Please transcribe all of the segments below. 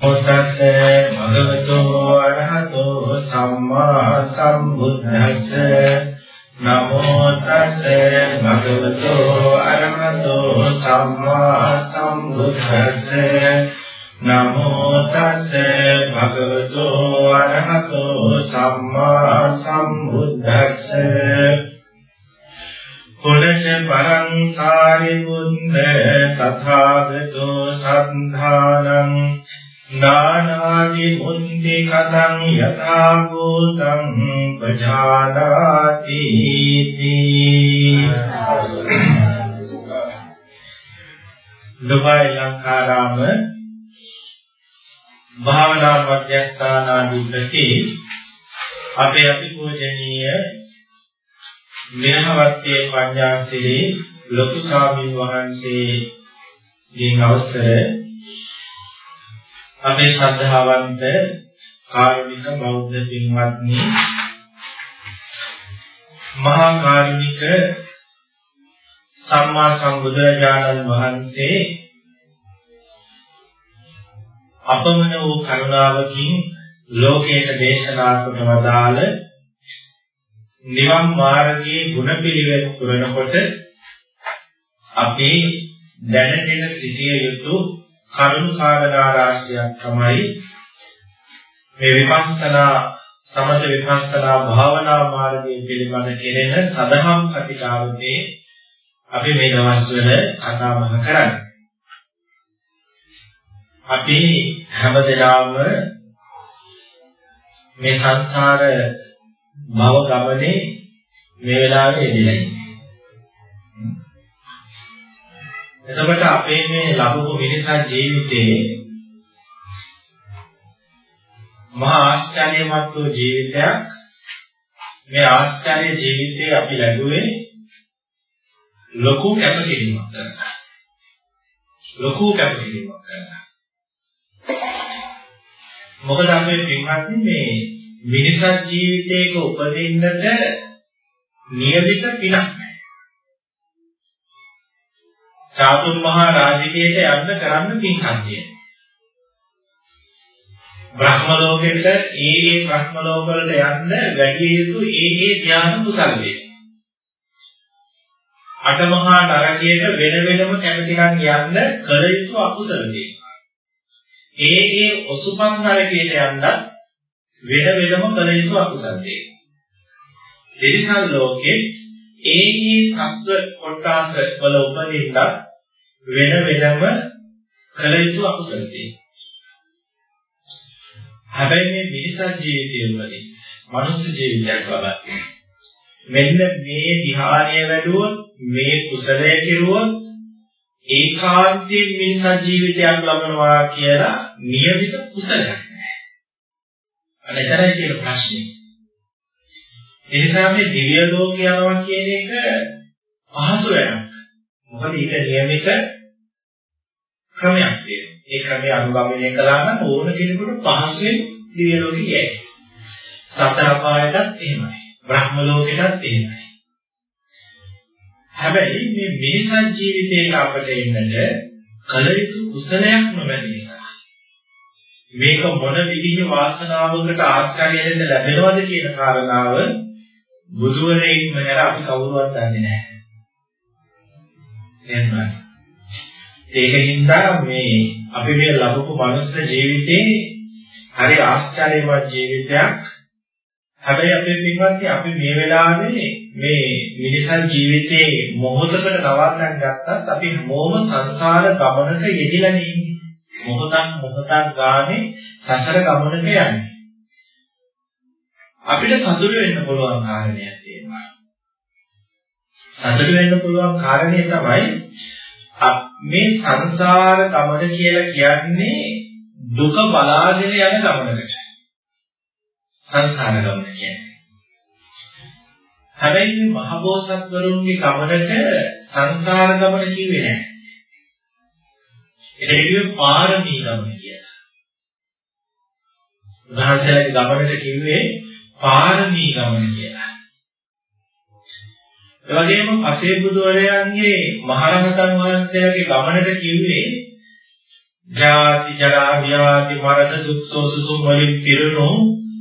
මොතස්ස භගවතු අරහතෝ සම්මා සම්බුද්දස්ස. නමෝ තස්ස භගවතු අරහතෝ සම්මා සම්බුද්දස්ස. නමෝ තස්ස භගවතු අරහතෝ සම්මා සම්බුද්දස්ස. පුනච පරං සාරිපුත්ත තථාගතෝ සද්ධානං නානාදි මුන්ති කතං යථා භූතං පජානාති දුබයි ලංකාරාම භාවනා මධ්‍යස්ථානාධිපති අපේ අතිපූජනීය මෙහවත්තේ පඤ්ඤාසිරි ලොකු ස්වාමීන් වහන්සේගෙන් අවසර අපේ ශ්‍රද්ධාවන්ත කාරුණික බෞද්ධ පින්වත්නි මහා කාරුණික සම්මා සම්බුදුරජාණන් වහන්සේ අපමණ වූ කරුණාවකින් ලෝකයට දේශනා කොට වදාළ නිවන් මාර්ගයේ ගුණ පිළිවෙත් පුරනකොට අපි දැනගෙන සිටිය යුතු කරුණු කාරණා රාශියක් තමයි මේ විපස්සනා සමත විපස්සනා භාවනා මාර්ගයේ පිළිබඳ කෙරෙන සදහම් කතිකාවතේ අපි මේ දවස්වල කතා බහ කරන්නේ. අපි හැමදෙනාම මේ සංසාර භව ගමනේ මේ වෙලාවේ එදිලා එතකොට අපේ මේ ලබපු මිනිසා ජීවිතේ මහා ආශ්චර්යමත් වූ ජීවිතයක්. මේ ආශ්චර්ය ජීවිතේ අපි ලැබුවේ ලොකු කැපකිරීමක් කරලා ලොකු කැපකිරීමක් කරලා මොකද අපේ පින්වත්නි මේ මිනිසා ජීවිතයක උපදින්නට නියමිත පිනක් නැහැ. චාතුම් මහා රාජකීයට යන්න කරන්න පින්කම් තියෙනවා. බ්‍රහ්ම ලෝකෙට ඒ ඒ බ්‍රහ්ම ලෝක වලට යන්න වැඩි යුතු ඒ ඒ ඥාන කුසල වේ. අටමහා නරකයට වෙන වෙනම කැමතිනම් යන්න කල යුතු අකුසල වේ. ඒ ඒ ඔසුපන් නරකයට යන්න වෙන වෙනම කල යුතු අකුසල වේ. තිරිසන් ලෝකේ ඒ ඒ සත්ව කොටාස වල උපදින්න වෙන වෙනම කල යුතු අකුසල වේ. හැබැයි මේ මිනිසා ජීවිතයේදී මනුස්ස ජීවිතයක් ලබන්නේ මෙන්න මේ ධ්‍යානය වැඩුවොත් මේ කුසලය කෙරුවොත් ඒකාන්තයෙන් මිනිසා ජීවිතයක් ලබනවා කියලා નિયમિત කුසලයක් නැහැ. අනතරයි කියන ප්‍රශ්නේ. ඒ නිසා මේ දිව්‍ය ලෝක යනවා කියන එක පහසු වැඩක්. මොකද ඒක નિયમિત ක්‍රමයක් තියෙනවා. ඒ ක්‍රමය අනුගමනය කළා නම් ඕන කෙනෙකුට පහසුවෙන් දිව්‍ය ලෝකෙ යයි. සතර පායටත් එහෙමයි. බ්‍රහ්ම ලෝකෙටත් එහෙමයි. හැබැයි මේ මිනිසන් ජීවිතේට අපට එන්නට කල යුතු කුසලයක් නොමැති නිසා මේක මොන විදිහේ වාසනාවකට ආශ්‍රය ලෙස ලැබෙනවද කියන කාරණාව බුදුවරයෙක් මෙහෙර අපි කවුරුවත් දන්නේ නැහැ. එහෙමයි. ඒකින්ද මේ අපි මේ ලබපු මනුස්ස ජීවිතේ හරි ආශ්චර්යමත් ජීවිතයක්. හැබැයි අපේ පින්වත්නි අපි මේ වෙලාවේ මේ මිනිසන් ජීවිතේ මොහොතකට නවත්තන් ගත්තත් අපි හැමෝම සංසාර ගමනක යෙදිලා ඉන්නේ. මොහොතක් මොහොතක් ගානේ සසර ගමනක යන්නේ. අපිට සතුට වෙන්න පුළුවන් කාරණයක් තියෙනවා. සතුට වෙන්න පුළුවන් කාරණේ තමයි මේ සංසාර ගමන කියලා කියන්නේ දුක බලාගෙන යන ගමනකට. සංසාර ගමන කියන්නේ. හැබැයි මේ මහබෝසත්වරුන්ගේ ගමනට සංසාර ගමන කිව්වේ නැහැ. ඒක කිව්වේ පාරමී ගමන කියලා. උන්වහන්සේලාගේ ගමනට කිව්වේ පාරමී ගමන කියලා. ඒ වගේම පසේ බුදුවරයන්ගේ මහරහතන් වහන්සේලාගේ ගමනට කිව්වේ ජාති ජරා ව්‍යාධි මරණ දුක් සෝසුසුම් වලින් පිරුණු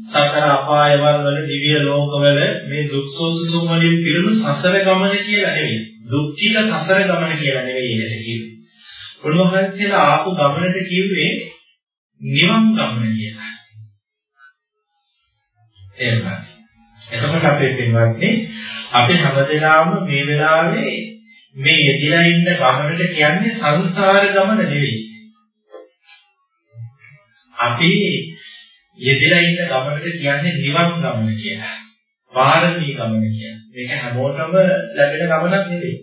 සතර අපායවල වල දිව්‍ය ලෝකවල මේ දුක් සෝසුසුම් වලින් පිරුණු සසර ගමන කියලා නෙවෙයි. දුක්ඛිත සසර ගමන කියලා නෙවෙයි ඒකට කිව්වේ. උන්වහන්සේලා ආපු ගමනට කිව්වේ නිවන් ගමන කියලා. එහෙමයි. එතකොට අපේ පින්වත්නි අපි හැමදෙනාම මේ වෙලාවේ මේ යෙදিলা ඉන්න ගමනට කියන්නේ සංසාර ගමන නෙවෙයි. අපි යෙදিলা ඉන්න ගමනට කියන්නේ නිවන් ගමන කියලා. පාරමී ගමන කියලා. මේක හැමෝටම ලැබෙන ගමනක් නෙවෙයි.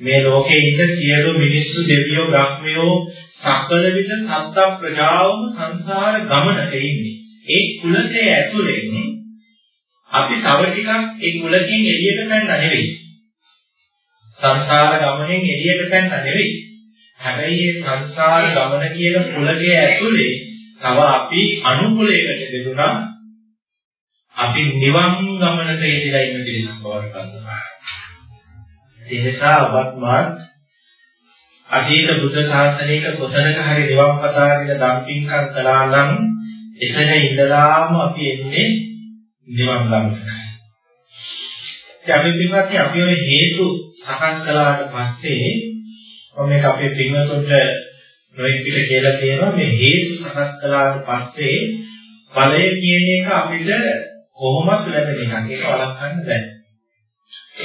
මේ ලෝකේ ඉන්න සියලු මිනිස්සු දෙවියෝ බ්‍රහ්මයෝ සකල විද සත්ත්ව ප්‍රජාවම සංසාර ගමනක ඉන්නේ. ඒ කුලකයේ ඇතුලෙන් අපි තව ටිකක් ඒ කුලකින් එළියට පැනලා නෙවෙයි. සංසාර ගමනෙන් එළියට පැනලා නෙවෙයි. හැබැයි මේ සංසාර ගමන කියන කුලකයේ ඇතුලේ තව අපි අනුකූලයකට බෙදුනා අපි නිවන් ගමනට යෙදලා ඉන්න පිරිසක් බවට පත් වෙනවා. ඒ නිසා ඔබත් මාත් අතීත බුද්ධ ශාසනයක කොතනක හරි නිවන් කතාගෙන දම්පින්කම් කළා නම් එතන ඉඳලාම අපි එන්නේ නිවන් ගමනට. ඉතින් අපි පින්වත්නි අපි ඔය හේතු සකස් කළාට පස්සේ මේක අපේ පින්වතුන්ට නොයෙක් පිට කියලා තියෙනවා මේ හේතු සකස් කළාට පස්සේ ඵලය කියන එක අපිට කොහොමද ලැබෙන එකක් ඒක වළක්වන්න බෑ.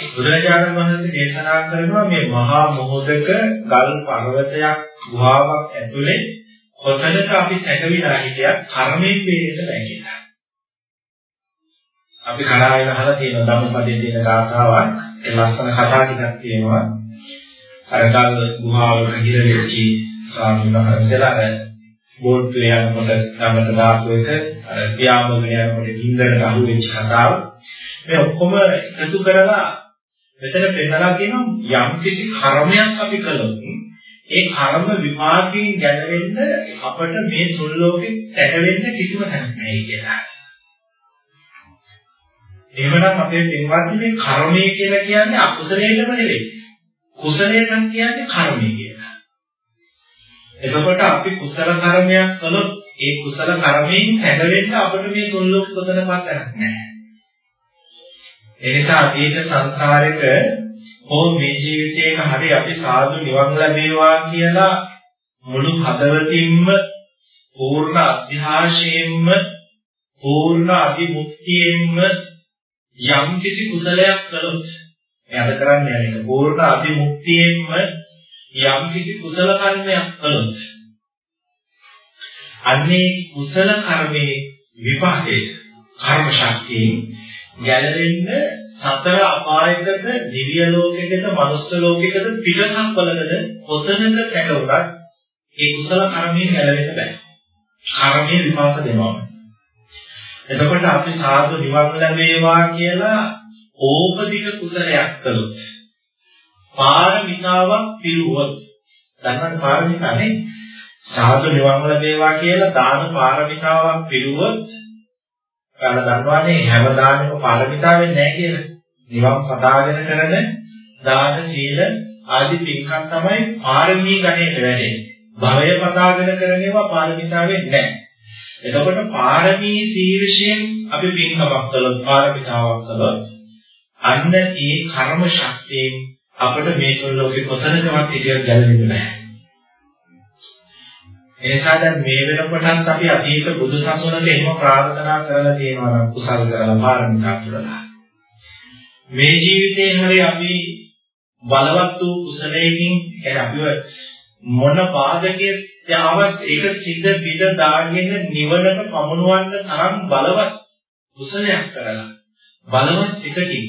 බුදුරජාණන් වහන්සේ දේශනා කරනවා මේ මහා මොහොතක ගල් පර්වතයක් ගුහාවක් ඇතුලේ කොතනක අපි සැකවිලා හිටියත් කර්මයෙන් වේදෙන්න බෑ කියලා. අපි කලාවෙන් අහලා තියෙන ධම්මපදයේ තියෙන ගාථාවක් ඒ ලස්සන කතා ටිකක් තියෙනවා. අර ගල් ගුහාවක හිරෙච්ච ස්වාමීන් වහන්සේලා අර බෝට්ටුවේ යනකොට ගමට දාපු එක අර පියාඹගෙන යනකොට ගින්දරට අහු වෙච්ච කතාව. මේ ඔක්කොම එකතු කරලා මෙතන පෙන්නලා කියනවා යම් කිසි කර්මයක් අපි කළොත් ඒ කර්ම විපාකයෙන් ගැලවෙන්න අපට මේ තුන් ලෝකෙ සැකවෙන්න කිසිම තැනක් නැහැ කියලා. එහෙමනම් අපේ පින්වත්නි මේ කර්මය කියලා කියන්නේ අකුසලයටම නෙවෙයි. කුසලයට කියන්නේ කර්මය කියලා. එතකොට අපි කුසල කර්මයක් කළොත් ඒ කුසල කර්මයෙන් සැකවෙන්න අපිට මේ තුන් ලෝක කොතනවත් නැහැ. ඒ නිසා අතීත සංසාරෙක හෝ මේ ජීවිතයක හරි අපි සාදු නිවන් ලැබේවා කියලා මුළු හදවතින්ම පූර්ණ අධ්‍යාශයෙන්ම පූර්ණ අධිමුක්තියෙන්ම යම් කිසි කුසලයක් කළොත් එයාට කරන්නේ අනික පූර්ණ අධිමුක්තියෙන්ම යම් කිසි කුසල කර්මයක් කළොත් අන්නේ කුසල කර්මයේ විපාකයේ කර්ම ශක්තියෙන් ගැලවෙන්න සතර අපායකට දිව්‍ය ලෝකයකට මනුස්ස ලෝකයකට පිටසක්වලකට කොතනක සැකවුණත් ඒ කුසල කර්මයෙන් ගැලවෙන්න බෑ. කර්මයේ විපාක දෙනවා. එතකොට අපි සාදු නිවන් ලැබේවා කියලා ඕපදික කුසලයක් කළොත් පාරමිතාවක් පිරුවොත් ධර්ම පාරමිතානේ සාදු නිවන් ලැබේවා කියලා දාන පාරමිතාවක් පිරුවොත් ඔයාලා දන්නවනේ හැමදාමම පාරමිතාවෙන් නැහැ කියලා. නිවන් පතාගෙන කරන දාන සීල ආදී පින්කම් තමයි පාරමී ගණයට වැඩෙන්නේ. භවය පතාගෙන කරන ඒවා පාරමිතාවෙන් නැහැ. එතකොට පාරමී සීලයෙන් අපි පින්කමක් කළොත් පාරමිතාවක් කළොත් අන්න ඒ කර්ම ශක්තියෙන් අපිට මේ තුන් ලෝකේ කොතනකවත් හිටියක් ගැලවෙන්නේ නැහැ. එනිසා දැන් මේ වෙනකොටත් අපි අතීත බුදු සසුනට එහෙම ප්‍රාර්ථනා කරලා තියෙනවා කුසල් කරලා පාරමිතා පුරලා. මේ ජීවිතේ හැරේ අපි බලවත් වූ කුසලයෙන් කියන්නේ අපිව මොන බාධකයේ පාදකයේ යාවත් ඒක සිද්ධ පිට දාගෙන නිවනට පමුණවන්න තරම් බලවත් කුසලයක් කරලා බලවත් සිතකින්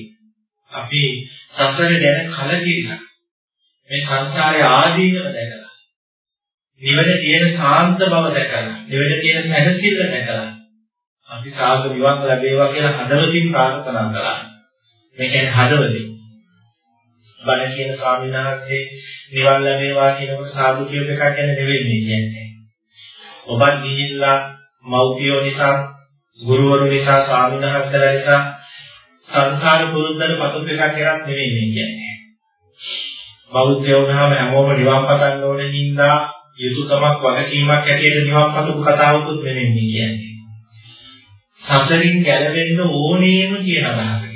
අපි සසර ගැන කලකිරිලා මේ සංසාරයේ ආදීනව දැකලා නිවන තියෙන සාන්ත බව දැකලා, නිවන තියෙන සැනසෙල්ල දැකලා අපි සාසු විවන් ලැබේවා කියලා හදවතින් ප්‍රාර්ථනා කළා. මේ කියන්නේ හදවතින්. බණ කියන ස්වාමීන් වහන්සේ නිවන් ලැබේවා කියනකොට සාදු කියප එකක් ගැන නෙවෙයි මේ කියන්නේ. ඔබත් ගිහිල්ලා මව්පියෝ නිසා, ගුරුවරු නිසා, ස්වාමීන් වහන්සේලා නිසා සංසාර පුරුද්දට පසුප එකක් කරක් නෙවෙයි මේ කියන්නේ. බෞද්ධයෝ වුණාම හැමෝම නිවන් පතන්න ඕනේ හින්දා යුතුයකමක් වගකීමක් ඇටියට නිවන් පතපු කතාවකුත් නෙමෙයි කියන්නේ. සසරින් ගැලවෙන්න ඕනේම කියන අදහසකින්.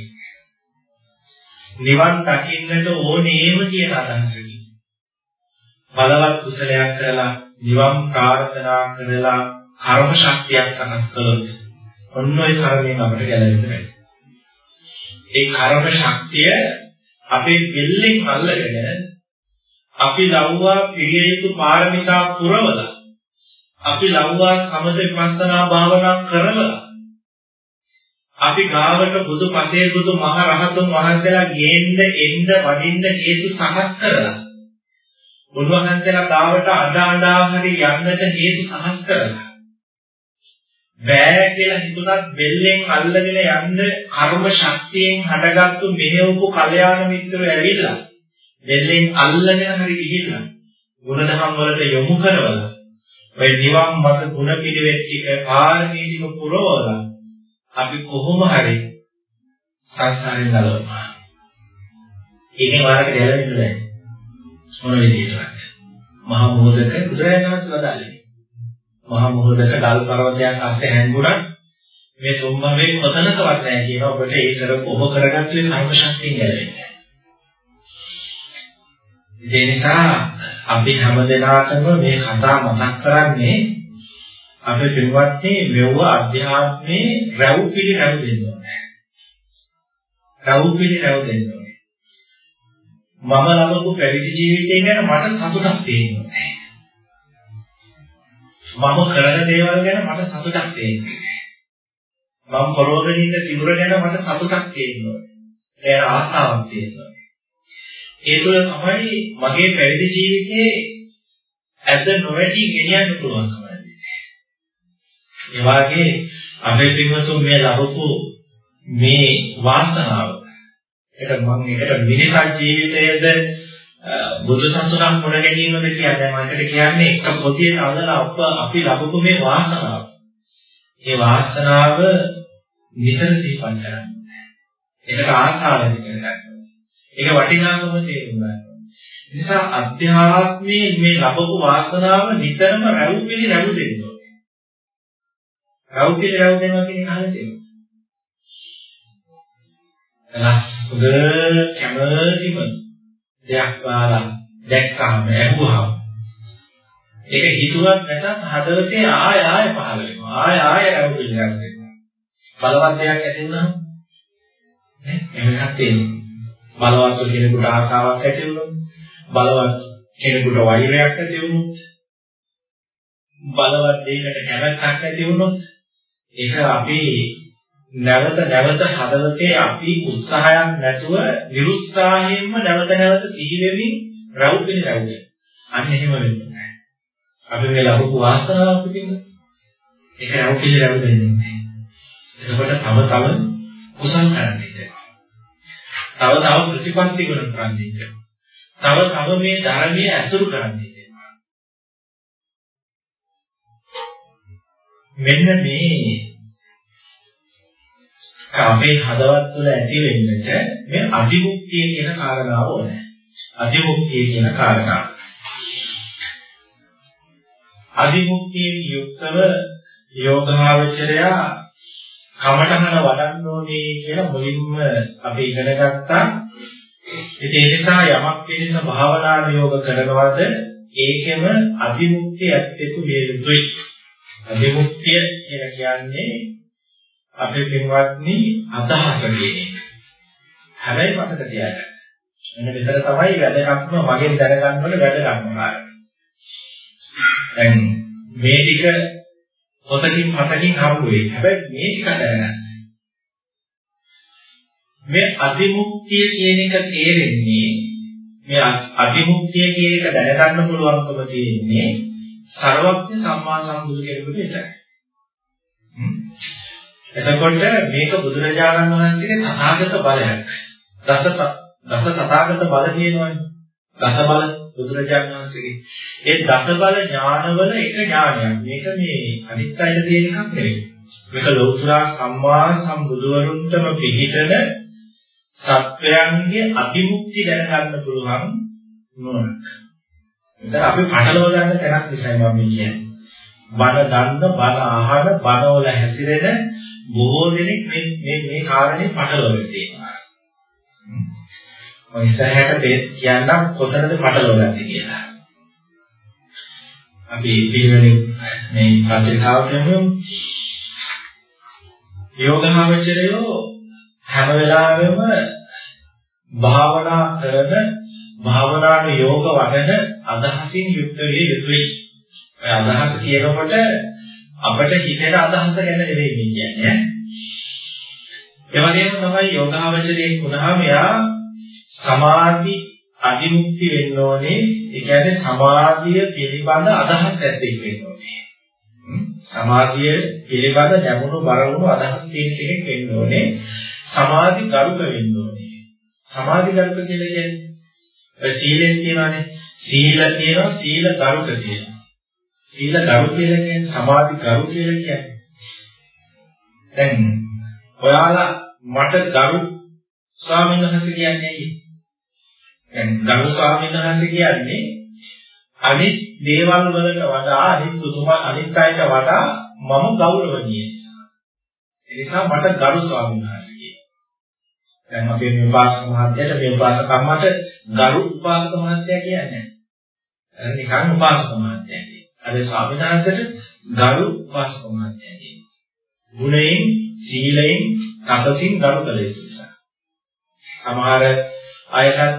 නිවන් දකින්නට ඕනේම කියන අදහසකින්. බලවත් කුසලයක් කරලා නිවන් ප්‍රාර්ථනා කරලා කර්ම ශක්තියක් සකස් කළොත් ඔන්න ඔය කර්මයෙන් අපිට ගැලවෙන්න බැහැ. ඒ කර්ම ශක්තිය අපේ දෙල්ලෙන් අල්ලගෙන අපි ලව්වා පිළිය යුතු පාරමිතා පුරවලා අපි ලව්වා සමථ විපස්සනා භාවනා කරලා අපි ගාවට බුදු පසේ බුදු මහ රහතුන් වහන්සේලා ගේන්න එන්න වඩින්න හේතු සකස් කරලා බුදුවහන්සේලා ගාවට අඬ අඬා හරි යන්නට හේතු සකස් කරලා බෑ කියලා හිතුණත් බෙල්ලෙන් අල්ලගෙන යන්න කර්ම ශක්තියෙන් හටගත්තු මෙහෙවපු කල්යාණ මිත්‍රයෝ ඇවිල්ලා බෙල්ලෙන් අල්ලගෙන හරි ගිහිල්ලා ගුණධම් වලට යොමු කරවලා ඔය නිවන් මත ගුණ පිළිවෙත් ටික පාරමී ටික පුරවලා අපි කොහොම හරි සංසාරයෙන් ගලවනවා. ඒකේ වාරකට ගැලවෙන්න බෑ. මොන විදිහටද? මහා මොහොතක බුදුරජාණන් වහන්සේ වදාළේ. මහා මොහොතක ගල් පර්වතයක් අස්සේ හැංගුණා මේ සොම්මමේ කොතනකවත් නැහැ කියන ඔබට ඒ කරපො ඔබ කරගත්තු කර්ම ශක්තිය ගැලවෙන්නේ. ඒ නිසා අපි හැමදෙනාටම මේ කතා මතක් කරන්නේ අපේ පින්වත්නි මෙව අධ්‍යාත්මේ රැව් පිළි රැව් දෙන්න ඕනේ. රැව් පිළි රැව් දෙන්න ඕනේ. මම ලබපු පැවිදි ජීවිතය ගැන මට සතුටක් තියෙනවා. මම කරන දේවල් ගැන මට සතුටක් තියෙනවා. මම පරෝධින් ඉන්න සිවුර ගැන මට සතුටක් තියෙනවා. ඒ ආසාවක් තියෙනවා. ඒ තුළ තමයි මගේ පැවිදි ජීවිතයේ ඇද නොවැටි ගෙනියන්න පුළුවන්කම ඒ වාගේ අපේ පින්වතුන් මේ ලබපු මේ වාසනාව ඒක මම ඒකට මිනිසක් ජීවිතයේද බුදු සසුනක් මුණ ගැනීමද කියන්නේ මම ඒකට කියන්නේ එක පොතියේ අදලා අප අපි ලබපු මේ වාසනාව. ඒ වාසනාව නිතර සිහිපත් කරන්න. ඒකට ආශාව ඇති කරගන්න. ඒක වටිනාකම තේරුම් ගන්න. නිසා අධ්‍යාත්මයේ මේ ලැබපු වාසනාව නිතරම රැව් පිළි රැව් දෙන්න ඕනේ. රැව් පිළි රැව් දෙනවා කියන එක අහලා තියෙනවා. එලස් හොඳ කැමතිම දෙයක් වාලා දැක්කම ඇහුවහම ඒක හිතුවක් නැත්නම් හදවතේ ආය ආය පහළ වෙනවා. ආය ආය රැව් පිළි රැව් දෙනවා. බලවත් දෙයක් ඇති වුණාම නේ එහෙමත් තියෙනවා. බලවත් කෙනෙකුට ආසාවක් ඇති වුණොත් බලවත් කෙනෙකුට වෛරයක් ඇති වුණොත් බලවත් දෙයකට කැමැත්තක් ඇති වුණොත් ඒක අපි නැවත නැවත හදවතේ අපි උත්සාහයක් නැතුව නිරුත්සාහයෙන්ම නැවත නැවත සිහි වෙමින් රවුපින රවුද අන්න එහෙම වෙන්නේ අපි මේ ලබපු වාසනාවක් පිටින් ඒක රවුපින රවුද වෙන්නේ එතකොට තව තව කුසල් කරන්නේ තව තව ප්‍රතිපත්ති ගුණ කරන්නේ තව තව මේ ධර්මයේ ඇසුරු කරන්නේ මෙන්න මේ අපේ හදවත් තුළ ඇති වෙන්නට මේ අධිමුක්තිය කියන කාරණාව ඕනේ. අධිමුක්තිය කියන කාරණාව. අධිමුක්තියෙන් යුක්තව යෝගාවචරයා කමඨහන වඩන්න ඕනේ කියලා මුලින්ම අපි ඉගෙන ගත්තා. ඒ නිසා යමක් පිළිස භාවනා නියෝග කරනවද ඒකෙම අභිමුක්තිය ඇත්තෙකු මේ යුතුයි. අභිමුක්තිය කියලා කියන්නේ අපේ පින්වත්නි අදහස කියන එක. හැබැයි මතක තියාගන්න. මෙන්න මෙතන තමයි වැදගත්ම මගෙන් දැනගන්න ඕනේ වැදගත්ම කාරණා. දැන් මේ ටික පොතකින් පතකින් හම්බ වෙයි. හැබැයි මේ ටික දැනගන්න. මේ අධිමුක්තිය කියන එක තේරෙන්නේ මේ අධිමුක්තිය කියන එක දැනගන්න පුළුවන්කම තියෙන්නේ සර්වඥ සම්මා සම්බුදු කෙනෙකුට විතරයි. එතකොට මේක බුදුරජාණන් වහන්සේගේ තථාගත බලයක්. දස දස තථාගත බල කියනවනේ. දස බල බුදුරජාණන් වහන්සේගේ. ඒ දස බල ඥානවල එක ඥානයක්. මේක මේ අනිත් අයට තියෙන එකක් නෙවෙයි. මේක ලෞතර සම්මා සම්බුදුවරුන්ටම පිළිහිටන සත්වයන්ගේ අතිමුක්ති දැනගන්න පුළුවන් නුවණක්. දැන් අපි පටලව ගන්න තැනක් නිසා මම කියන්නේ. බණ දන්න, බණ අහන, බණවල හැසිරෙන බොහෝ දෙනෙක් මේ මේ මේ කාරණේ පටලවගෙන තියෙනවා. මම ඉස්සරහට කියන්නම් කොතනද පටලවගන්නේ කියලා. අපි පිළිවෙලින් මේ පටිඝාවකම යෝගාවචරයෝ හැම වෙලාවෙම භාවනා කරන භාවනාට යෝග වඩන අදහසින් යුක්ත විය යුතුයි. ඔය අදහස කියනකොට අපිට හිතේට අදහස ගැන නෙවෙයි කියන්නේ. ඒ වගේම තමයි යෝගාවචරයේ වුණාම යා සමාධි අධිමුක්ති වෙන්න ඕනේ. ඒ කියන්නේ සමාධිය පිළිබඳ අදහස් ඇති වෙන්න ඕනේ. සමාධිය පිළිබඳ නැමුණු බරවුණු අදහස් තියෙන කෙනෙක් වෙන්න ඕනේ. සමාධි ගරුක වෙන්න ඕනේ. සමාධි ගරුක කියලා කියන්නේ සීලෙන් කියනවානේ. සීල කියනවා සීල ගරුක කියනවා. සීල ගරු කියලා කියන්නේ සමාධි ගරු කියලා කියන්නේ. දැන් ඔයාලා මට ගරු ස්වාමීන් වහන්සේ කියන්නේ ඇයි? දැන් ගරු ස්වාමීන් වහන්සේ කියන්නේ අනිත් දේවල් වලට වඩා අනිත් සුතුමා අනිත් අයට වඩා මම ගෞරවණීය නිසා. ඒ නිසා මට ගරු ස්වාමීන් වහන්සේ කියනවා. දැන් අපේ මේ උපාසක මහත්තයාට මේ උපාසක අම්මට ගරු උපාසක මහත්තයා කියන්නේ නැහැ. නිකන් උපාසක මහත්තයා කියන්නේ. අර ස්වාමීන් වහන්සේට ගරු උපාසක මහත්තයා කියන්නේ. ගුණයෙන්, සීලයෙන්, තපසින් ගරු කළ යුතු නිසා. සමහර අයටත්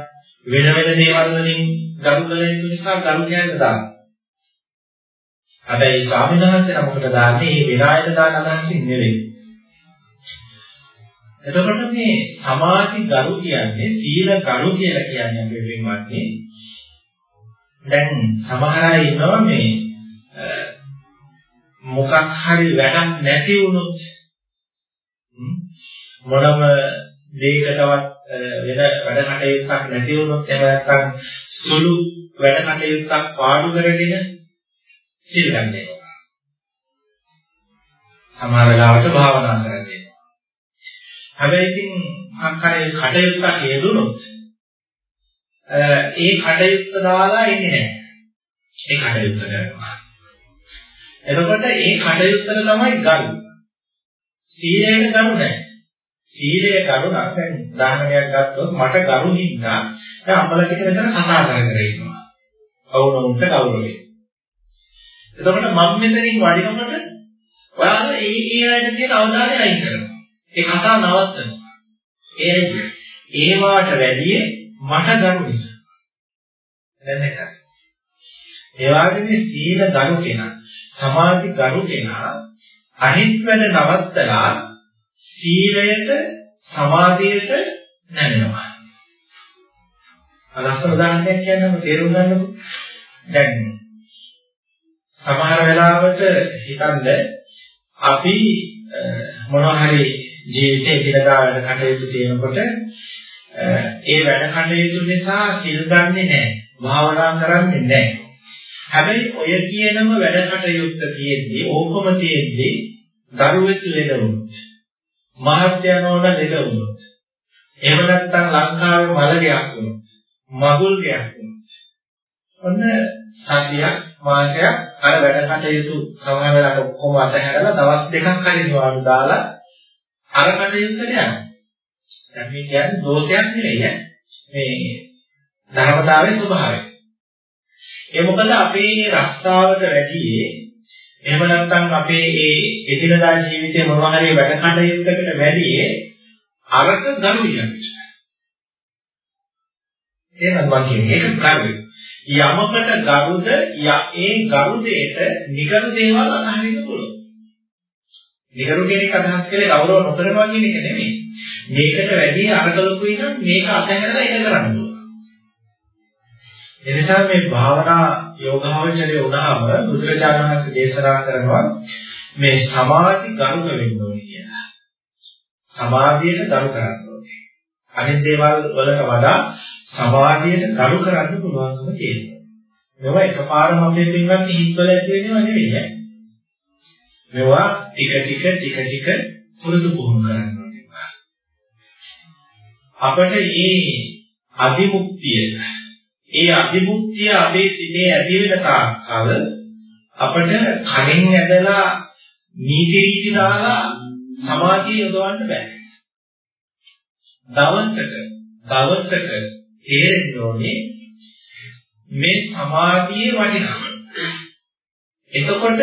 වෙන වෙන දේවල් වලින් ගරු කළ යුතු නිසා ගරු කියන්නේ දාන. හැබැයි ස්වාමීන් වහන්සේ නමකට දාන්නේ මේ විනායක දාන අදහසින් නෙවෙයි. එතකොට මේ සමාධි ගරු කියන්නේ සීල ගරු කියලා කියන්නේ අපි වෙනවන්නේ. දැන් සමහර අය ඉන්නවා මේ මොකක් හරි වැඩක් නැති වුණොත් මොනම දෙයකටවත් වෙන වැඩ කටයුත්තක් නැති වුණොත් එහෙම නැත්නම් සුළු වැඩ කටයුත්තක් පාඩු කරගෙන සිල් ගන්න වෙනවා. සමහර ලාවට භාවනා කරන්න වෙනවා. හැබැයි ඉතින් අක්කරේ කටයුත්තක් යෙදුනොත් ඒ කටයුත්ත දාලා ඉන්නේ නැහැ. ඒ කටයුත්ත කරනවා. එතකොට ඒ කටයුත්තට තමයි ගරු. සීලයට ගරු නැහැ. සීලය කරුණක් දැන් උදාහරණයක් ගත්තොත් මට ගරු හින්දා දැන් අම්මලා ටික මෙතන කතා කර කර ඉන්නවා. කවුරුන්ට කවුරුනේ. එතකොට මම මෙතනින් වඩිනකොට ඔයාලා ඒ ඒ අයට තියෙන අවධානය අයින් කරනවා. ඒ කතා නවත්තනවා. ඒ ඒ වාට වැඩිය මට ගරු නිසා. දැන් එක. ඒ වගේම සීල ගරු කෙනා, සමාධි ගරු කෙනා අනිත් වැඩ නවත්තලා සීලයට සමාධියට නැමෙනවා. ලස්සන උදාහරණයක් කියන්නම තේරුම් ගන්නකො. දැන් සමහර වෙලාවට හිතන්න අපි මොනවා හරි ජීවිතේ දිනදා වැඩ කටයුතු තියෙනකොට ඒ වැඩ කටයුතු නිසා සිල් ගන්නෙ නැහැ. භාවනා කරන්නේ නැහැ. හැබැයි ඔය කියනම වැඩ කටයුත්ත තියෙද්දි ඕකම තියෙද්දි දරුවෙක් ලෙඩ වුණොත් මහත්යනෝන ලෙඩ වුණොත් එහෙම නැත්නම් ලංකාවේ මලගයක් වුණොත් මගුල් ගයක් වුණොත් ඔන්න සතියක් මාසයක් අර වැඩ කටයුතු සමහර වෙලාවට ඔක්කොම අතහැරලා දවස් දෙකක් හරි නිවාඩු දාලා අර කටයුත්තට යනවා. දැන් මේ කියන්නේ දෝෂයක් නෙවෙයි මේ ධර්මතාවයේ ස්වභාවය. ඒ මොකද අපේ රස්සාවට වැඩි එහෙම නැත්නම් අපේ ඒ එදිනදා ජීවිතේ මොනවා හරි වැඩ කටයුත්තකට වැඩි අරක ගරු යන්නේ. එහෙනම් මම කියන්නේ ඒක කරුවේ. යමකට ගරුද ඒ ගරු දෙයට නිගරු දේවල් අතහරින්න පුළුවන්. නිගරු කියන එක අදහස් කරේ ගෞරව නොකරනවා කියන එක නෙමෙයි. මේකට වැඩි අරකලකුයි නම් මේක අතහැරලා ඒක කරන්න පුළුවන්. එනිසා මේ භාවනා යෝගාවචරය වුණාම බුදුරජාණන් වහන්සේ දේශනා කරනවා මේ සමාධි ගරුක වෙන්න ඕනේ කියලා. සමාධියට ගරු කරන්න ඕනේ. අනිත් දේවල් වලට වඩා සමාධියට ගරු කරන්න පුළුවන්කම තියෙනවා. මේවා එකපාරම අපේ පින්වත් හිත්වල ඇති වෙනව නෙවෙයි. මේවා ටික ටික ටික ටික පුරුදු පුහුණු කරන්න ඕනේ. අපිට මේ අදිමුක්තිය ඒ අධිමුක්තිය අපේ සිතේ ඇති වෙන තාක්කල් අපිට කණෙන් ඇදලා නීති රීති දාලා සමාධිය යොදවන්න බෑ. දවසක දවසක තේරෙන්න ඕනේ මේ සමාධියේ වටිනාකම. එතකොට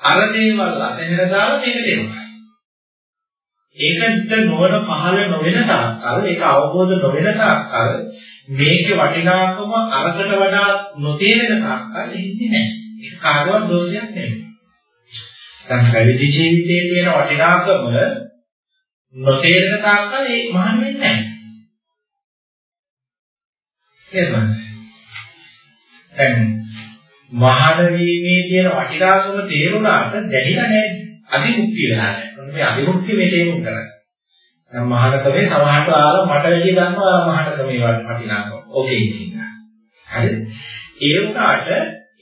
අර දේවල් අතහැර දාලා මේක දෙනවා. ඒකට නොවන පහළ නොවන තාක්කල් ඒක අවබෝධ නොවන තාක්කල් මේකේ වටිනාකම අරකට වඩා නොතේරෙන තාක්කල් ඉන්නේ නැහැ. ඒක කාටවත් දෝෂයක් නෙමෙයි. දැන් පැවිදි ජීවිතයේ තියෙන වටිනාකම නොතේරෙන තාක්කල් ඒ මහාන වෙන්නේ නැහැ. එහෙමයි. දැන් මහාන වීමේ තියෙන වටිනාකම තේරුණාට දැනෙලා නැහැ. අදිමුක්තිය වෙලා නැහැ. මේ අදිමුක්තිය මේ තේරුම් කරගන්න. දැන් මහානකමේ සමහරට ආලා මට වැඩි ගන්නවා මහානකමේ වටිනාකම. ඕකේ ඉන්නවා. හරිද? ඒ වුණාට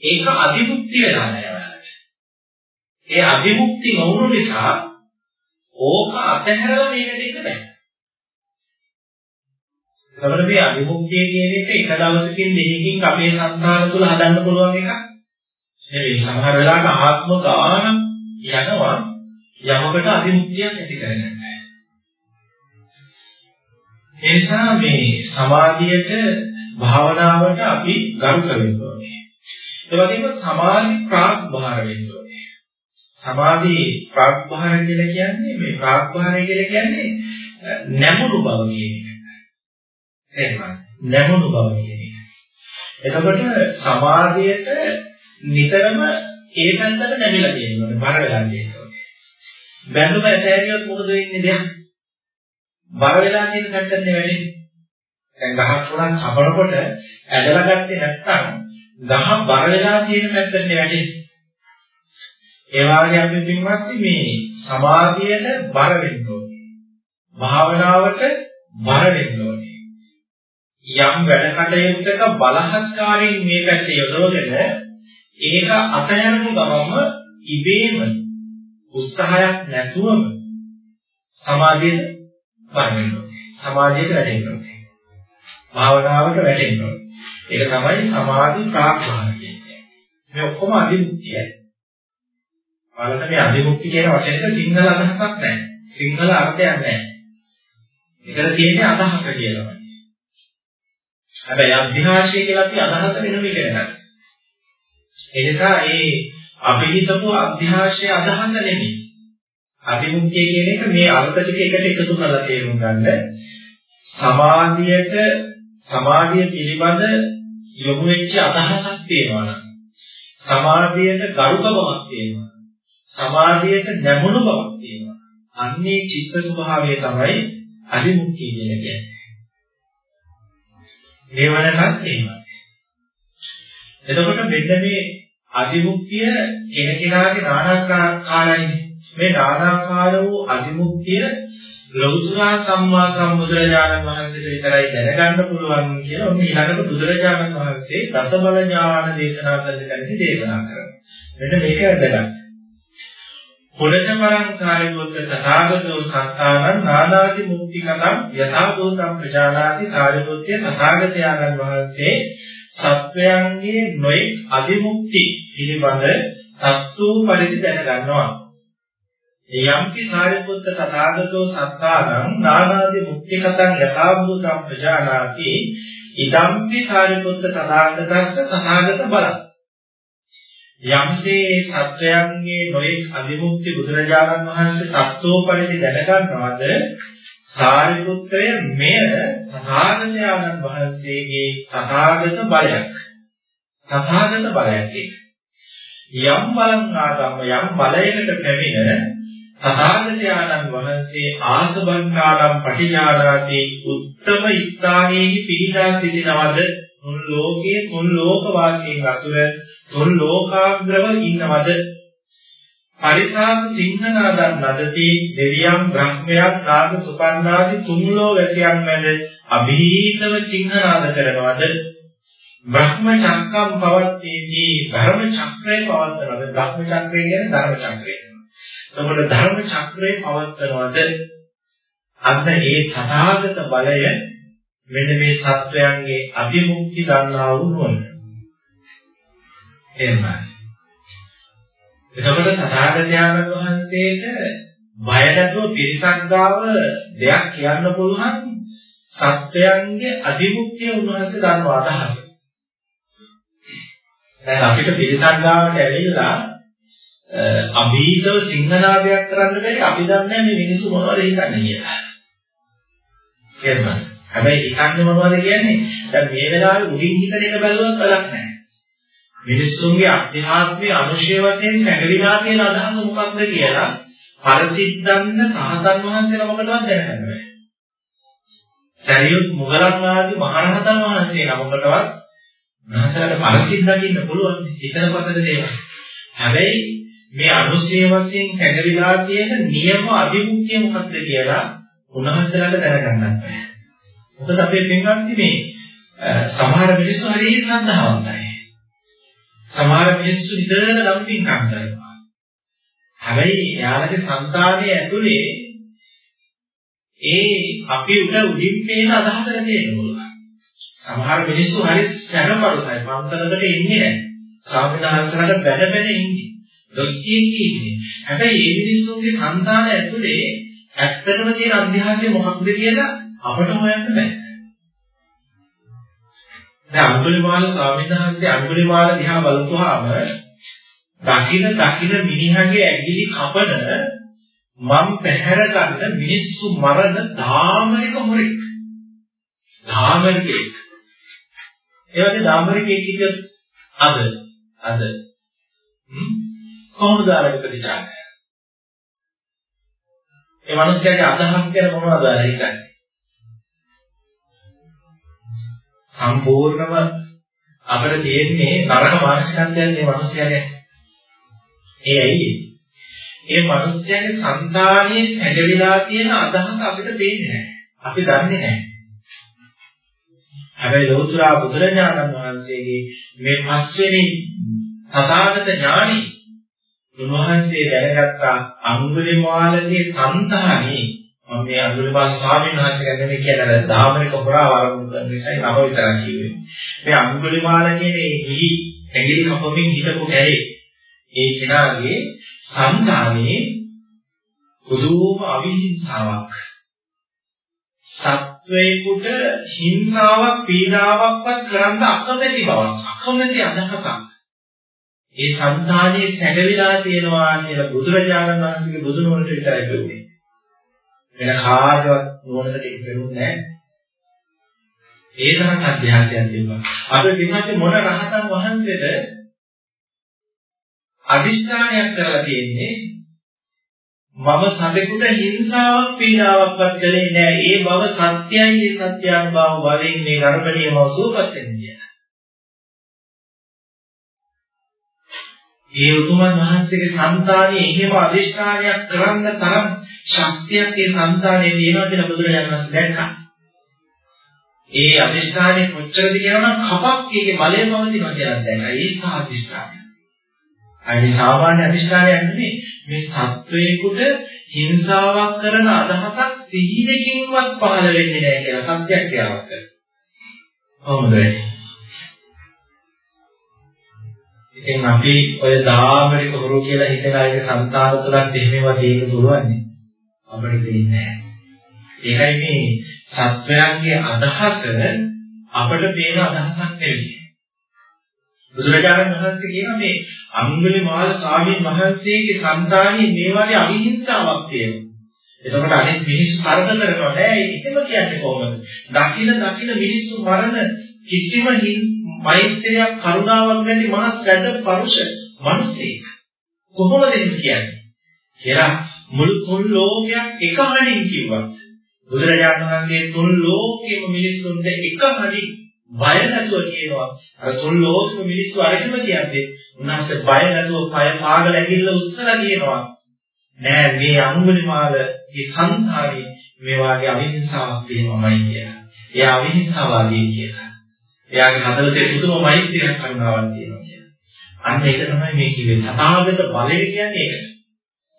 ඒක අදිමුක්තිය වෙලා නැහැ. ඒ අදිමුක්ති නොවුණු නිසා ඕක අතහැරලා මේකට ඉන්න බෑ. එතකොට මේ අවිමුක්තිය කියන එක එක දවසකින් දෙකකින් අපේ සංස්කාර තුළ හදන්න පුළුවන් එකක් නෙවෙයි. සමහර වෙලාවට ආත්ම ගාන යනවා යමකට අවිමුක්තියක් ඇති කරගන්න. ඒ නිසා මේ සමාධියට භාවනාවට අපි ගරු කරන්න ඕනේ. ඒ වගේම සමාධි ප්‍රාග්භාර වෙන්න ඕනේ. සමාධි ප්‍රාග්භාර කියලා කියන්නේ මේ ප්‍රාග්භාරය කියලා කියන්නේ නැමුණු බව කියන එක. එහෙම නැමුණු බව කියන එක. එතකොට සමාධියට නිතරම ඒ පැත්තට නැමිලා තියෙනවා බර වෙලා තියෙනවා. බැඳුම ඇතෑරියොත් මොකද වෙන්නේ දැන්? බර වෙලා තියෙන පැත්තනේ වෙන්නේ. දැන් ගහක් උනන් කපනකොට ඇදලා ගත්තේ නැත්නම් ගහ බර වෙලා තියෙන පැත්තනේ වැටෙන්නේ. ඒ වගේ අපි පින්වත්නි මේ සමාධියට බර වෙන්න ඕනේ. භාවනාවට බර වෙන්න ඕනේ. යම් වැඩ කටයුත්තක බලහත්කාරයෙන් මේ පැත්තේ යොදවගෙන ඒක අතහැරපු ගමම ඉබේම උත්සාහයක් නැතුවම සමාධියට වඩෙන්න සමාධියට වැටෙන්න ඕනේ. භාවනාවට වැටෙන්න ඕනේ. ඒක තමයි සමාධි ප්‍රාප්තවන කියන්නේ. මේ ඔක්කොම අදිමුක්තියයි. බලන්න මේ අදිමුක්ති කියන වචනෙට සිංහල අදහසක් නැහැ. සිංහල අර්ථයක් නැහැ. ඒකට තියෙන්නේ අදහස කියලා. හැබැයි අධ්‍යාශය කියලා අපි අදහස වෙනම ඉගෙන ගන්නවා. ඒ නිසා ඒ අපි හිතපු අධ්‍යාශය අදහස නෙමෙයි. අභිමුඛය කියන එක මේ අර්ථ ටික එකට එකතු කරලා තේරුම් ගන්න. සමාධියට සමාධිය පිළිබඳ යොමු වෙච්ච අදහසක් තියෙනවා නම් සමාධියට ගරුකමක් තියෙනවා. සමාධියට නැමුණු බවක් තියෙනවා. අන්නේ චිත්ත ස්වභාවය තමයි අභිමුඛය කියන්නේ. මේ වනකත් එහෙමයි. එතකොට මෙන්න මේ අදිමුක්තිය කෙනකෙනාගේ නානාකාරයි. මේ නානාකාර වූ අදිමුක්තිය ලෞතුරා සම්මා සම්බුදුරජාණන් වහන්සේට විතරයි දැනගන්න පුළුවන් කියලා ඔන්න ඊළඟට බුදුරජාණන් වහන්සේ දසබල ඥාන දේශනා කරන තැනදී දේශනා කරනවා. මෙන්න මේක වැදගත්. පුරජමරං කාර්යවෘත්ත තථාගතෝ සත්තානං නානාති මුක්ති කතං යථා භූතං ප්‍රජානාති කාර්යවෘත්‍ය තථාගතයන්න් වහන්සේ සත්වයන්ගේ නොඑක් අධිමුක්ති පිළිබඳ තත්ත්වෝ පරිදි දැනගන්නවා. යම්කි කාර්යවෘත්ත තථාගතෝ සත්තානං නානාති මුක්ති කතං යථා භූතං ප්‍රජානාති ඉදම්පි කාර්යවෘත්ත තථාගතස්ස තථාගත බලං යම්සේ සත්‍යයන්ගේ නොයෙක් අධිමුක්ති බුදුරජාණන් වහන්සේ තත්ත්වෝපරිදි දැනගන්නවද? සාරිපුත්‍රය මෙය තථාගතයන්න් වහන්සේගේ තථාගත බලයක්. තථාගත බලයක් යම් බලං ආගම යම් බලයකට පැමිණ තථාගතයන්න් වහන්සේ ආසබංකාරම් පටිජානාති උත්තම ස්ථානයේ පිහිටා සිටිනවද? මුල් ලෝකයේ මුල් ලෝක වාසීන් අතුර තුන් ලෝකාග්‍රව ඉන්නවද? පරිසාස සිංහනාදන් නදති දෙවියන් බ්‍රහ්මයන් නාග සුපන්නාදි තුන් ලෝ වැසියන් මැද અભීතව සිංහනාද කරනවද? බ්‍රහ්ම චක්කම් පවත්තේදී ධර්ම චක්‍රය පවත්නවද බ්‍රහ්ම චක්‍රය කියන්නේ ධර්ම චක්‍රය. එතකොට ධර්ම චක්‍රය පවත්නවද අන්න ඒ තථාගත බලය මෙන්න මේ සත්වයන්ගේ අභිමුක්ති ගන්නා වූ නුවණ. එහෙමයි. එතකොට තථාගතයන් වහන්සේට බය නැතුව පිරිසක් ගාව දෙයක් කියන්න පුළුවන් සත්‍යයන්ගේ අධිමුක්තිය උන්වහන්සේ ගන්න අදහස. දැන් අපිට පිරිසක් ගාවට ඇවිල්ලා අභීතව සිංහනාදයක් කරන්න බැරි අපි දන්නේ මේ මිනිස්සු මොනවද හිතන්නේ කියලා. කියන්න. හැබැයි හිතන්නේ මොනවද කියන්නේ? දැන් මේ වෙලාවේ උඩින් හිතන එක බැලුවත් වැඩක් නැහැ. මිනිස්සුන්ගේ අධ්‍යාත්මයේ අනුශය වශයෙන් සැකවිලා තියෙන අදහස මොකක්ද කියලා පරිසිද්ධන්න සහතන් වහන්සේ නමකටවත් දැනගන්න බෑ. සරියුත් මුගලන් වාදී මහරහතන් වහන්සේ නමකටවත් මනසට පරිසිද්ධකින්න පුළුවන් හිතන පතර දේවල්. හැබැයි මේ අනුශය වශයෙන් සැකවිලා තියෙන නියම අභිමුඛ්‍ය මොකක්ද කියලා උන්වහන්සේලාට දැනගන්නත් බෑ. මොකද අපේ පින්වත්නි මේ සමහර මිනිස්සු හරිය ශ්‍රද්ධාවන්තයි. සමහර මිනිස්සු ඉඳලා ලම්පින්කම් කරනවා. හැබැයි යාළගේ సంతානයේ ඇතුලේ ඒ අපි උඩ උඩින් පේන අදහසක් තියෙනවා. සමහර මිනිස්සු හරි සැනපරසයි පන්සලකට ඉන්නේ නැහැ. සාමිනහන්සලට බැන බැන ඉන්නේ. දොස් කියන්නේ ඉන්නේ. හැබැයි මේ මිනිස්සුන්ගේ సంతාන ඇතුලේ ඇත්තම තියෙන අධ්‍යාසය මොකක්ද කියලා අපට හොයන්න බෑ. දැන් අඟුලිමාල ස්වාමීන් වහන්සේ අඟුලිමාල දිහා බලපුවාම දකින දකින මිනිහගේ ඇඟිලි කපන මම පැහැර ගන්න මිනිස්සු මරණ ධාමරික මොරෙක්. ධාමරිකෙක්. ඒ වගේ ධාමරිකෙක් කිව්වොත් අද අද කොහොමද ආරම්භ ප්‍රතිචාරය? ඒ මිනිස්යාගේ අදහස් ගැන මොනවද හිතන්නේ? සම්පූර්ණම අපිට තියෙන්නේ නරක මානසිකත්වයෙන් මේ මිනිස්යාගේ. ඒ ඇයි ඒ මිනිස්යාගේ సంతානයේ හැදවිලා තියෙන අදහස අපිට පේන්නේ නැහැ. අපි දන්නේ නැහැ. හැබැයි ලෝතුරා බුදුරජාණන් වහන්සේගේ මේ පස්වෙනි තථාගත ඥානි උන්වහන්සේ දැනගත්තා අනුගුණමාලයේ సంతානයේ මම මේ අඟුලිමාල ස්වාමීන් වහන්සේ ගැන මේ කියන ධාමනික පුරා ආරම්භ කරන නිසා නම විතරක් කිව්වේ. මේ අඟුලිමාල කියන්නේ ගිහි ඇඟිලි කපමින් හිටපු කැලේ. ඒ කෙනාගේ సంతානේ පුදුම අවිහිංසාවක්. සත්වේකුට හිංසාවක් පීඩාවක්වත් කරන්න අකමැති බවක් අකමැති අදහසක් ඒ සංධානයේ සැඟවිලා තියෙනවා කියලා බුදුරජාණන් වහන්සේගේ බුදුනුවරට විතරයි කියුනේ. වෙන කාටවත් නුවණකට ඉපෙන්නේ නැහැ. ඒ තරම් අධ්‍යාසයක් තිබුණා. අද විමර්ශ මොන රහතන් වහන්සේද අදිෂ්ඨානයක් කරලා තියෙන්නේ මම සතෙකුට හිංසාවක් පීඩාවක්වත් කළේ නැහැ. ඒ බව සත්‍යයි ඒ සත්‍යානුභව වලින් මේ ගර්භණීය මව සූපත් වෙන්නේ. ඒ උතුමන් වහන්සේගේ సంతානෙ එහෙම අදිෂ්ඨානයක් කරන්න තරම් ශක්තියක් ඒ సంతානෙ තියෙනවා කියලා බුදුරජාණන් වහන්සේ දැක්කා. ඒ අදිෂ්ඨානෙ කොච්චරද කියනවා නම් කපක් ඒකේ බලය පවතිනවා කියලා දැක්කා. ඒ සාදිෂ්ඨානය. අනිත් සාමාන්‍ය අදිෂ්ඨානයක් නෙමෙයි මේ සත්වයකට හිංසාවක් කරන අදහසක් සිහිනකින්වත් පහළ වෙන්නේ නැහැ කියලා සත්‍යයක් ක්‍රියාවක් කරනවා. කොහොමද වෙන්නේ? ඉතින් අපි ඔය ධාමරික හුරු කියලා හිතන අයගේ සංකාර තුනක් දෙහිමවා තියෙන දුරවන්නේ අපිට දෙන්නේ නැහැ. ඒකයි මේ සත්වයන්ගේ අදහස අපිට පේන අදහසක් නෙවෙයි. බුදුරජාණන් වහන්සේ කියන මේ අංගුලි මාල සාමීන් වහන්සේගේ సంతානයේ මේ වගේ අවිහිංසාවක් තියෙනවා. එතකොට අනිත් මිනිස්සු තරක කරනවා නෑ. ඒකම කියන්නේ කොහොමද? දකින දකින මිනිස්සු මරණ කිසිම හිංස මෛත්‍රියක් කරුණාවක් නැති මහා සැඩ පරුෂ මිනිසෙක් කොහොමද කියන්නේ කියලා මුළු තුන් ලෝකයක් එක හරින් කිව්වා බුදුරජාණන් වහන්සේ තුන් ලෝකෙම මිනිස්සුන්ට එක හරින් බය නැතුව කියනවා අර තුන් ලෝකෙම මිනිස්සු අරගෙන කියන්නේ උන්වහන්සේ බය නැතුව පය පාගල ඇගිල්ල උස්සලා කියනවා නෑ මේ අංගුලිමාලගේ සංඛාරේ මේ වාගේ අවිහිංසාවක් තියෙනවමයි කියලා. එයා අවිහිංසාවාදී කියලා. එයාගේ හදවතේ පුදුම මෛත්‍රියක් කරුණාවක් තියෙනවා කියන්නේ. අන්න ඒක තමයි මේ කිව්වේ. තථාගත බලය කියන්නේ ඒකට.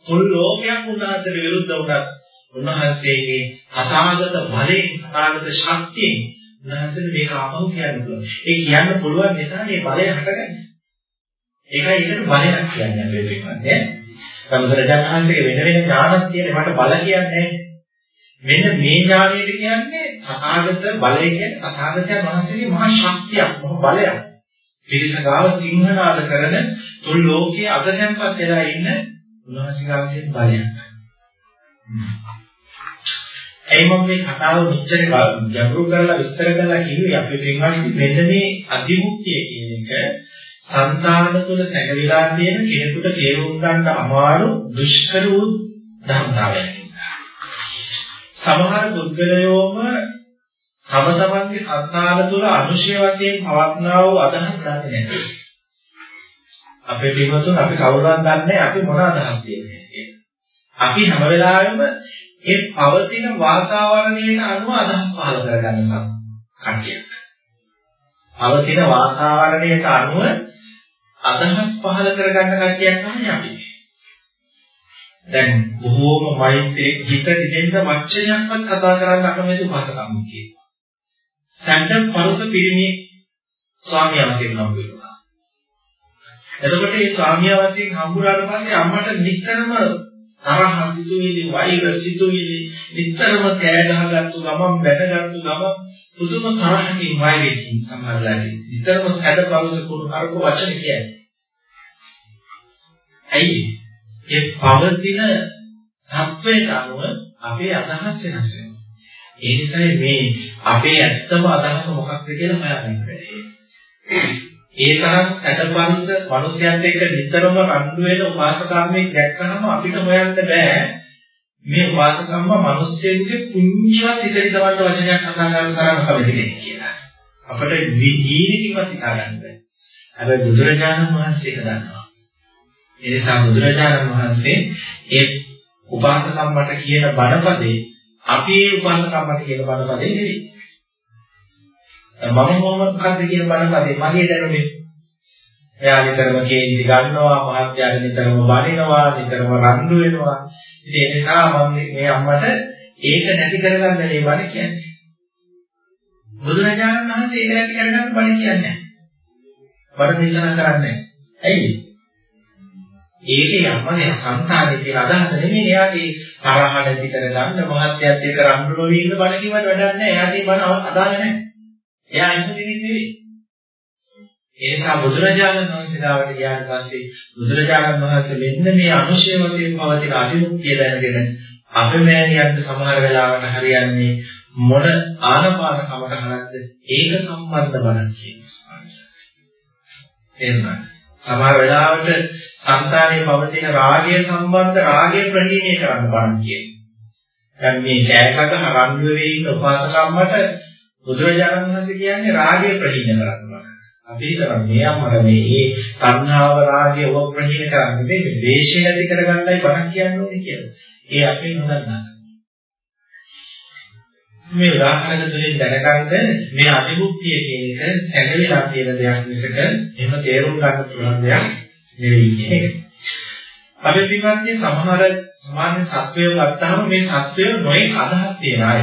මුල් ලෝකයක් උන්වහන්සේට විරුද්ධ වුණත් උන්වහන්සේගේ තථාගත බලයෙන් තථාගත ශක්තියෙන් උන්වහන්සේට මේක ආපහු කියන්න පුළුවන්. ඒ කියන්න පුළුවන් නිසා මේ බලය හටගන්නේ. ඒකයි ඒකට බලයක් කියන්නේ අපේ පිටන්නේ. සම්බුදුරජාණන් වහන්සේගේ වෙන වෙන ඥානක් තියෙන මට බල කියන්නේ මෙන්න මේ ඥානයට කියන්නේ තථාගත බලය කියන්නේ තථාගතයන් වහන්සේගේ මහා ශක්තියක් මහා බලයක්. පිරිසගාව සිංහනාද කරන තුන් ලෝකයේ අගතැන්පත් වෙලා ඉන්න උන්වහන්සේගේ බලයක්. එයි මම මේ කතාව මෙච්චර ගැඹුරු කරලා විස්තර කරලා කිව්වේ අපේ පින්වත්නි මෙන්න මේ අධිමුක්තිය කියන එක සංතාන තුළ සැකවිලා තියෙන කෙනෙකුට තේරුම් ගන්න අමාරු දුෂ්කර වූ ධර්මතාවයක්. සමහර පුද්ගලයෝම තම තමන්ගේ සංතාන තුළ අනුශය වශයෙන් පවත්නා වූ අදහස් දන්නේ නැහැ. අපේ පින්වතුන් අපි කවුරුවත් දන්නේ අපි මොන අදහස් කියන්නේ. අපි හැම වෙලාවෙම ඒ පවතින වාතාවරණයට අනුව අදහස් පහළ කරගන්න කට්ටියක්. පවතින වාතාවරණයට අනුව අදහස් පහළ කරගන්න කට්ටියක් තමයි අපි. දැන් බොහෝම මෛත්‍රී හිත දෙන්න වචනයක්වත් කතා කරන්න අකමැති උපසකම් කියනවා. සැන්ඩම් පරස පිරිමි ස්වාමියා වශයෙන් හම්බ වෙනවා. එතකොට මේ ස්වාමියා වශයෙන් හම්බුනාට පස්සේ අම්මට නිතරම තරහ සිතුවිලි වෛර සිතුවිලි නිතරම කෑ ගහගත්තු ගමන් බැනගත්තු ගමන් පුදුම තරහකින් වෛරකින් සමහරලාදී නිතරම සැඩ පවස කුණු කරක වචන කියන්නේ. ඇයි? ඒ පවතින තත්වයට අනුව අපේ අදහස් වෙනස් වෙනවා. ඒ නිසා මේ අපේ ඇත්තම අදහස මොකක්ද කියලා හොයාගන්න බැහැ. ඒ තරම් සැඩපරුස මිනිසයන්ට එක්ක නිතරම රණ්ඩු වෙන උපාසකම්මෙක් දැක්කහම අපිට හොයන්න බෑ මේ උපාසකම්ම මිනිස්සෙන්ගේ පුණ්‍යවත් ඉදිරි දවල්ට වචනයක් කතා කරන තරම් කවදද කියලා. අපිට විහිීනකින්වත් හිතා ගන්න බෑ. හැබැයි බුදුරජාණන් වහන්සේ ඒක දන්නවා. ඒ නිසා බුදුරජාණන් වහන්සේ ඒ උපාසකම්මට කියන බණපදේ අපි ඒ උපාසකම්මට කියන බණපදේ නෙවෙයි. මම මොකක්ද කියන බණපදේ? මගේ දැනුමේ එයා නිතරම කේන්ති ගන්නවා මහත්යාට නිතරම බනිනවා නිතරම රණ්ඩු වෙනවා. ඉතින් ඒ නිසා මම මේ අම්මට ඒක නැති කරගන්න මේ බණ කියන්නේ. බුදුරජාණන් වහන්සේ ඒක නැති කරගන්න බණ කියන්නේ. බණ දේශනා කරන්නේ. ඇයි? ඒකේ අම්මගේ සංසාරේ තියෙන අදහස නෙමෙයි එයාගේ තරහ නැති කරගන්න මහත්යත් එක්ක රණ්ඩු නොවී ඉන්න බණ කිව්වට වැඩක් නැහැ එයාගේ බණ අදාළ නැහැ එයා එහෙම කෙනෙක් නෙවෙයි. ඒ නිසා බුදුරජාණන් වහන්සේ දාවට ගියාට පස්සේ බුදුරජාණන් වහන්සේ මෙන්න මේ අනුශය වශයෙන් පවතින අභිමුක්තිය දැනගෙන අපමෑණියන්ට සමහර වෙලාවට හරියන්නේ මොන ආනපාන කමටහනක්ද ඒක සම්බන්ධ බලක් කියනවා. එහෙමයි. සමහර වෙලාවට සංතානයේ පවතින රාගය සම්බන්ධ රාගය ප්‍රහීණය කරන්න බලන් කියනවා. දැන් මේ කෑකක හරන්දුවේ ඉන්න උපාසකම්මට බුදුරජාණන් වහන්සේ කියන්නේ රාගය ප්‍රහීන කරනවා. අපි හිතනවා මේ අම්මර මේ ඒ තණ්හාව රාගය ඔබ ප්‍රහීන කරන්නේ මේ ද්වේෂය ඇති කරගන්නයි බණ කියන්නේ කියලා. ඒ අපි නොදන්නා. මේ උදාහරණ තුළින් දැනගන්න මේ අභිමුක්තිය කියන එක සැඟවිලා තියෙන දෙයක් මිසක එහෙම තේරුම් ගන්න පුළුවන් දෙයක් නෙවෙයි කියන එක. අපි පිටපත්යේ සමහර සමාන සත්වයෝ ගත්තාම මේ සත්වයෝ නොයෙක් අදහස් තියන අය.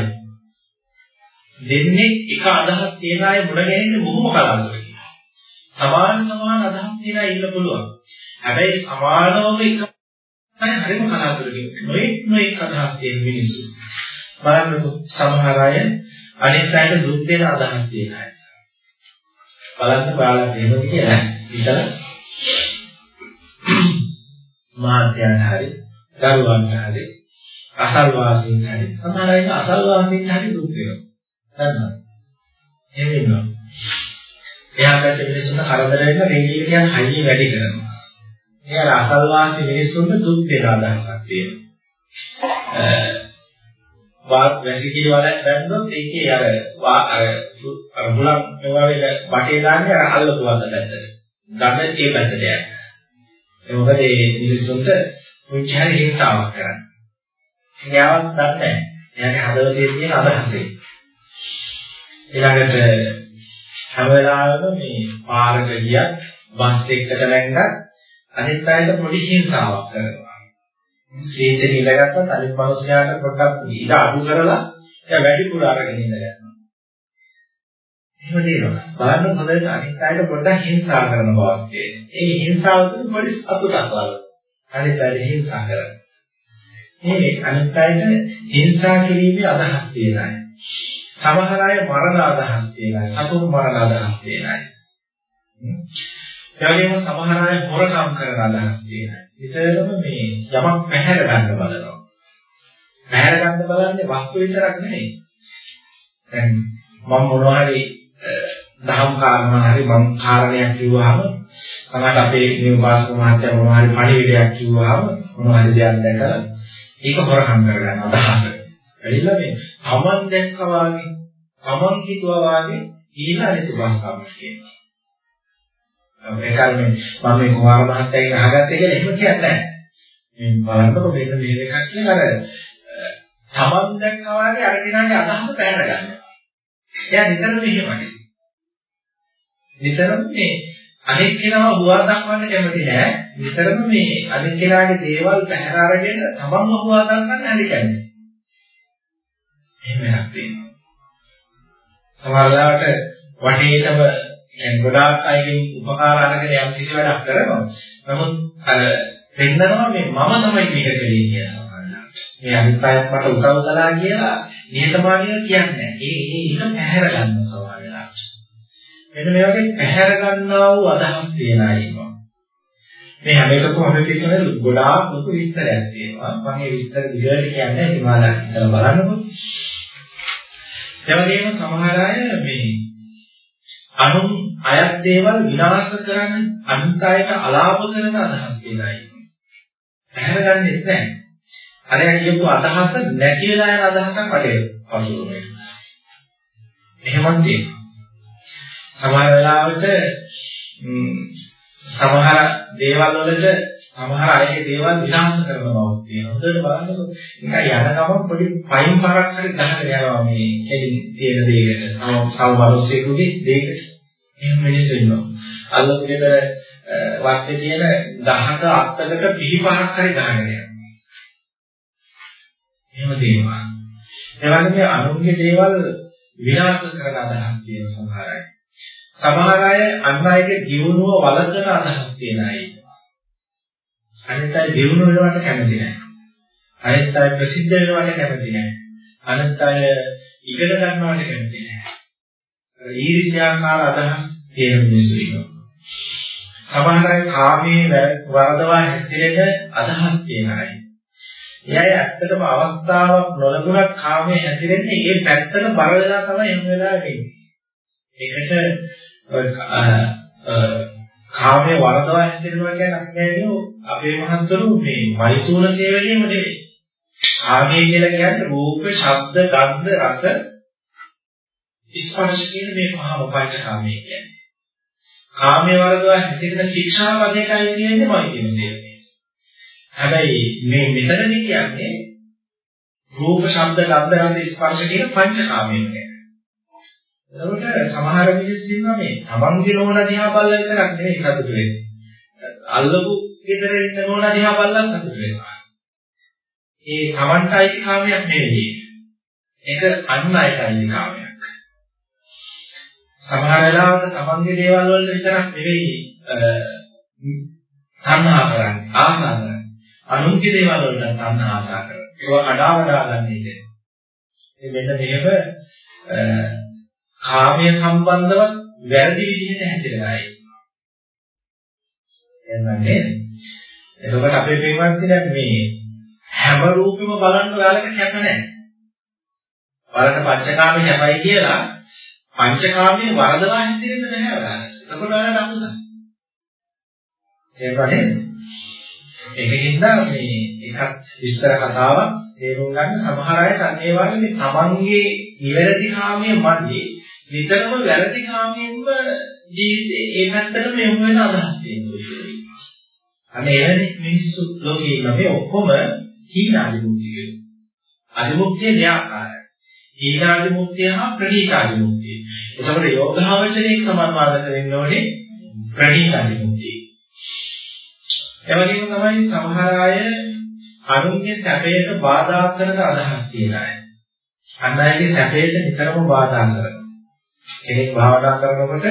දෙන්නේ එක අදහස් තියන අය මුණ ගැහෙන්නේ බොහොම කලාතුරකින්. සමාන සමාන අදහස් තියන අය ඉන්න පුළුවන්. හැබැයි සමානවම එක තමයි හරිම කලාතුරකින්. නොඑක් නොඑක් අදහස් තියෙන මිනිස්සු. බලන්නකො සමහර අය අනිත් අයට දුක් දෙන අදහස් තියන අය. බලන්න බලන්න එහෙමද කියලා ඉතල මාත්‍යයන් හරි දරුවන් හරි අසල්වාසීන් හරි සමහර අය අසල්වාසීන් හරි දුක් වෙනවා. දන්නවද? එහෙම ඉන්නවා. එයා පැත්තේ මිනිස්සුන්ට කරදර වෙන රේඩියේෂන් හයිය වැඩි කරනවා. එයා අසල්වාසී මිනිස්සුන්ට දුක් දෙන අදහසක් තියෙනවා. වාත් වැසිකිලි වල බැන්දොත් ඒකේ අර අර අර හුලම් මේවා වල බටේ දාන්නේ අර අල්ලපු වන්ද පැත්තට. ගන්න ඒ පැත්තට යනවා. ඒ මොකද මේ මිනිස්සුන්ට මුංචි හරි හිංසාවක් කරන්නේ. එයාවත් දන්නේ නැහැ. එයාගේ හදවතේ තියෙන අදහසේ. ඊළඟට හැම වෙලාවෙම මේ පාරක ගියත් බස් එකකට නැංගත් අනිත් අයට පොඩි හිංසාවක් කරනවා. සීතේ ඉඳගත්තත් අනිත් මිනිස්යාට පොඩ්ඩක් ඉඳ අඩු කරලා එයා වැඩිපුර අරගෙන ඉඳ ගන්නවා. එහෙම තියෙනවා. බලන්න හොඳට අනිත් අයට පොඩ්ඩක් හිංසා කරන බවක් තියෙනවා. ඒ හිංසාව තුළ පොඩි සතුටක් වල. අනිත් අයට හිංසා කරන. මේ අනිත් අයට හිංසා කිරීමේ අදහස් තියෙන අය. සමහර අය මරණ අදහස් තියෙන අය. සතුන් මරණ අදහස් තියෙන අය. ඒ වගේම සමහර අය හොරකම් කරන අදහස් තියෙන අය. විතරම මේ යමක් පැහැර ගන්න බලනවා. පැහැර ගන්න බලන්නේ වස්තු විතරක් නෙමෙයි. දැන් මම මොනවා හරි දහම් කාරණා හරි මම කාරණයක් කිව්වහම තමයි අපේ මේ උපාසක මහත්තයා මොනවා හරි පණිවිඩයක් කිව්වහම මොනවා හරි දෙයක් දැකලා ඒක හොරකම් කරගන්න අදහස. එළිලා මේ තමන් දැක්කා වාගේ තමන් හිතුවා වාගේ ඊළඟ අනිත් උපාසකම් කියනවා. ඒකල්මේ මම මේ කුමාර මහත්තයාගෙන් අහගත්තේ කියලා එහෙම කියන්නේ නැහැ. මේ බලන්නකො මේක මේ එකක් කියලා අර තමන් දැක්කා වාගේ අර කෙනාගේ අදහස පැහැර ගන්නවා. එයා නිතරම එහෙමයි. නිතරම මේ අනෙක් කෙනාව හුවා දක්වන්න කැමති නෑ. නිතරම මේ අනෙක් කෙනාගේ දේවල් පැහැර අරගෙන තමන්ම හුවා දක්වන්න හරි කැමති. එහෙම එකක් තියෙනවා. සමහර වෙලාවට වටේටම يعني ගොඩාක් අයගෙන් උපකාර අරගෙන යම් කිසි වැඩක් කරනවා. නමුත් අර පෙන්නනවා මේ මම තමයි මේක කළේ කියලා. මේ අනිත් අයත් මට උදව් කළා කියලා නිහතමානීව කියන්නේ. ඒ ඒ ඒක පැහැර ගන්නවා සමහර වෙලාවට. මෙන්න මේ වගේ පැහැර ගන්නා වූ අදහස් තියෙන අය ඉන්නවා. මේ හැම එකකම අපි කියන්නේ ගොඩාක් ලොකු විස්තරයක් තියෙනවා. මම මේ විස්තර විදිහට කියන්නේ හිමාලය ඉතල බලන්නකො. ඒ වගේම සමහර අය මේ අනුන් අයත් දේවල් විනාශ කරන අනිත් අයට අලාභ කරන අදහස් තියෙන අය. පැහැර ගන්නෙත් නැහැ. අර කියපු අදහස නැති වෙලා යන අදහසක් වටේ පසුරුනේ. එහෙමත් තියෙනවා. සමහර වෙලාවට සමහර දේවල් වලට සමහර අයගේ දේවල් විනාශ කරන බවක් තියෙනවා. හොඳට බලන්නකො. නිකන් යන ගමන් පොඩි පයින් පාරක් හරි ගහගෙන යනවා මේ කෙලින් තියෙන දෙයකට. සමබරස්සෙකුගේ දෙයකට. එහෙම මිනිස්සු ඉන්නවා. අල්ලපුලේට වත්තේ තියෙන ගහක අත්තකට පිළිපහක් හරි ගහගෙන යනවා. එහෙම තියෙනවා. ඒ වගේම අනුන්ගේ දේවල් විනාශ කරන අදහස් තියෙන සමහර අය. සමහර අය අන් අයගේ දියුණුව වළඳන අදහස් තියෙන අය ඉන්නවා. අනිත් අය දියුණු වෙනවට කැමති නැහැ. අනිත් අය ප්‍රසිද්ධ වෙනවට කැමති නැහැ. අනිත් අය ඉගෙන ගන්නවට කැමති නැහැ. ඊර්ෂ්‍යාකාර අදහස් තියෙන මිනිස්සු ඉන්නවා. සමහර අය කාමයේ වරදවා හැසිරෙන අදහස් තියෙන අය. එයයි ඇත්තටම අවස්ථාවක් නොලැබුණත් කාමයේ හැසිරෙන්නේ ඒ පැත්තට බර වෙලා තමයි එහෙම වෙලා වෙන්නේ. ඒකට කාමයේ වරදවා හැසිරෙනවා කියන්නේ අපි කියන්නේ අපේ මහන්තරු මේ මෛතුන සේවනයේම නෙවෙයි. කාමයේ කියලා කියන්නේ රූප, ශබ්ද, ගන්ධ, රස, ස්පර්ශ කියන මේ පහම පංචකාමයේ කියන්නේ. කාමයේ වරදවා හැසිරෙන ශික්ෂාවදයකයි කියන්නේ මෛතුන සේවනය. හැබැයි මේ මෙතනදී කියන්නේ රූප, ශබ්ද, ගන්ධ, රස, ස්පර්ශ කියන පංචකාමයෙන් ගැන. එතකොට සමහර මිනිස්සු ඉන්නවා මේ තමන්ගේ නෝන දිහා බලලා විතරක් නෙවෙයි සතුටු වෙන්නේ. අල්ලපු ගෙදර ඉන්න නෝන දිහා බලලා සතුටු වෙනවා. ඒ තමන්ට අයිති කාමයක් නෙවෙයි. ඒක අන් අයට අයිති කාමයක්. සමහර වෙලාවට තමන්ගේ දේවල් වලට විතරක් නෙවෙයි තණ්හා කරන්නේ ආසා කරන්නේ. අනුන්ගේ දේවල් වලට තණ්හා ආශා කරනවා. ඒවා අඩාවඩා ගන්න ඉන්නේ. ඒ මෙන්න මේක කාමයේ සම්බන්ධව වැරදි විදිහට හැසිරෙන අය. එන්නන්නේ. එතකොට අපේ පින්වත්නි මේ හැම රූපෙම බලන්න ඔයාලට කැප නැහැ. බලන්න පංචකාමයේ හැපයි කියලා පංචකාමයේ වරදවා හැසිරෙන්න බෑ ඔයාලට. එතකොට ඔයාලට අකුසල. ඒ වගේ ඒකකින්ද මේ එකක් විස්තර කතාවක් තේරුම් ගන්න සමහර අය අන්නේ වගේ මේ තමන්ගේ නිවැරදි කාමයේ මැදේ නිතරම වැරදි කාමයෙන්ම ජීවිතේ ඒ පැත්තටම යොමු වෙන අදහස් තියෙනවා. අනේ එවැනි මිනිස්සු ලෝකේ ඉන්න මේ ඔක්කොම හීනාදිමුක්තිය. අදිමුක්තිය දෙආකාරයි. හීනාදිමුක්තිය හා ප්‍රණීතාදිමුක්තිය. එතකොට යෝගාවචරයේ සමානවාදක වෙන්න ඕනේ ප්‍රණීතාදිමුක්තිය. එවැනිම තමයි සමහර අය අනුන්ගේ සැපයට බාධා කරන අදහස් තියන අය. අන් අයගේ සැපයට නිතරම බාධා කරනවා. කෙනෙක් භාවනා කරනකොට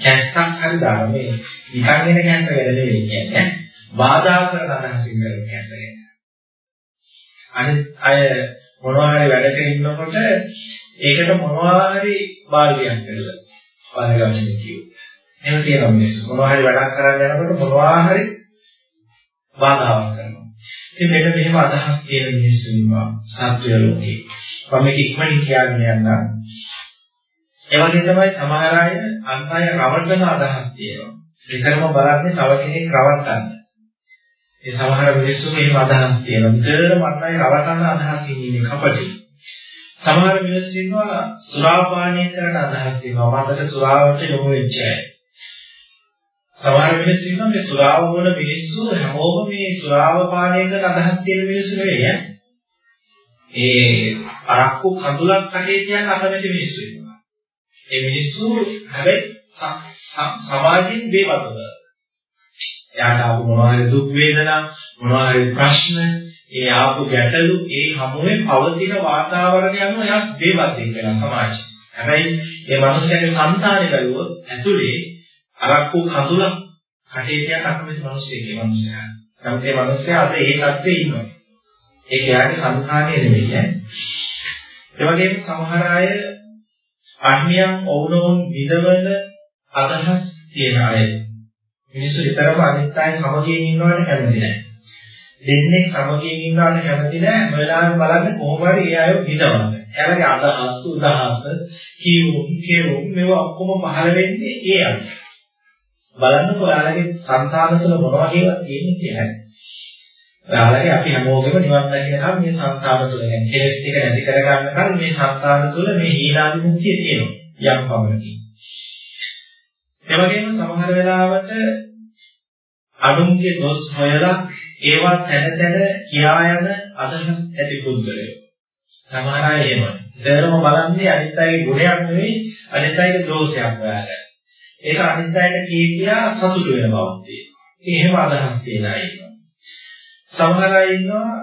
කැස්සක් හරි දාන මේ නිකන් එන කැස්ස ගැන නෙවෙයි කියන්නේ. බාධා කරන අදහසින් කරන කැස්ස ගැන. අනිත් අය මොනවා හරි වැඩක ඉන්නකොට ඒකට මොනවා හරි බාධකයක් කරලා පාරගමනේ කියු. එහෙම තියෙනවා මිනිස්සු. මොනවා හරි වැඩක් කරන්න යනකොට මොනවා හරි බාධාවක් කරනවා. ඉතින් මෙන්න මෙහෙම අදහස් තියෙන මිනිස්සු ඉන්නවා සත්‍ය ලෝකේ. මම මේක ඉක්මනින් කියන්න යන්නම්. ඒ වගේ තමයි සමහර අය අන් අය රවටන අදහස් තියෙනවා. ඒකම බලන්නේ තව කෙනෙක් රවට්ටන්න. ඒ සමහර මිනිස්සුගේ එහෙම අදහස් තියෙනවා. විතරම අන් අය රවටන අදහසින් ඉන්නේ කපටි. සමහර මිනිස්සු ඉන්නවා සුරාපානය කරන අදහස් තියෙනවා. මතට සුරාවට යොමු වෙච්ච අය. සමහර මිනිස්සු ඉන්නවා මේ සුරාව වුණ මිනිස්සු හැමෝම මේ සුරාව පානය කරන අදහස් තියෙන මිනිස්සු නෙවෙයි ඈ. ඒ අරක්කු කඳුලක් කටේ තියන අකමැති මිනිස්සු ඉන්නවා. ඒ මිනිස්සු හැබැයි සමාජයෙන් බේබදුව. එයාට ආපු මොනවා හරි දුක් වේදනා මොනවා හරි ප්‍රශ්න ඒ ආපු ගැටලු ඒ හැමෝම පවතින වාතාවරණය අනුව එයා බේබද්දෙන් වෙන සමාජය. හැබැයි මේ මිනිස්යාගේ సంతානෙ බැලුවොත් ඇතුලේ අරක්කු කඳුලක් කටේ තියන අකමැති මිනිස්සෙක් ඒ මිනිස්යා. නමුත් මේ මිනිස්යා අද ඒ තත්ත්වේ ඉන්නවා. ඒක යාගේ සංඛාණය නෙමෙයි ඈ. ඒ වගේම සමහර අය අන්‍යයන් ඔවුනොවුන් විදවන අදහස් තියන අය. මිනිස්සු විතරම අනිත් අය සමගියෙන් ඉන්නවට කැමති නැහැ. දෙන්නේ සමගියෙන් ඉන්නවට කැමති නැහැ. වෙලාවෙ බලන්න කොහොම හරි ඒ අය විදවන්න. එයාලගේ අදහස් උදහස් කියුම් කියුම් මේවා ඔක්කොම පහළ වෙන්නේ ඒ අය. බලන්නකො ඔයාලගේ సంతాන තුළ මොනවා කියලා තියෙන්නේ කියලා. ඔයාලගේ අපි හැමෝගෙම නිවන් දකින්නකම් මේ සංස්කාර තුළ يعني කෙලස් ටික නැති කර ගන්නකම් මේ සංස්කාර තුළ මේ හීනාදි මුක්තිය තියෙනවා යම් පමණකින්. ඒ වගේම සමහර වෙලාවට අනුන්ගේ දොස් හොයලා ඒවා තැන තැන කියා යන අදහස් ඇති පුද්ගලයෝ. සමහර අය එහෙමයි. ඉතින්ම බලන්නේ අනිත් අයගේ ගුණයක් නෙවෙයි අනිත් අයගේ දෝෂයක් හොයාගන්න. ඒක අනිත් අයට කී කියා සතුටු වෙන බවක් තියෙනවා. එහෙම අදහස් තියන අය ඉන්නවා. සමහර අය ඉන්නවා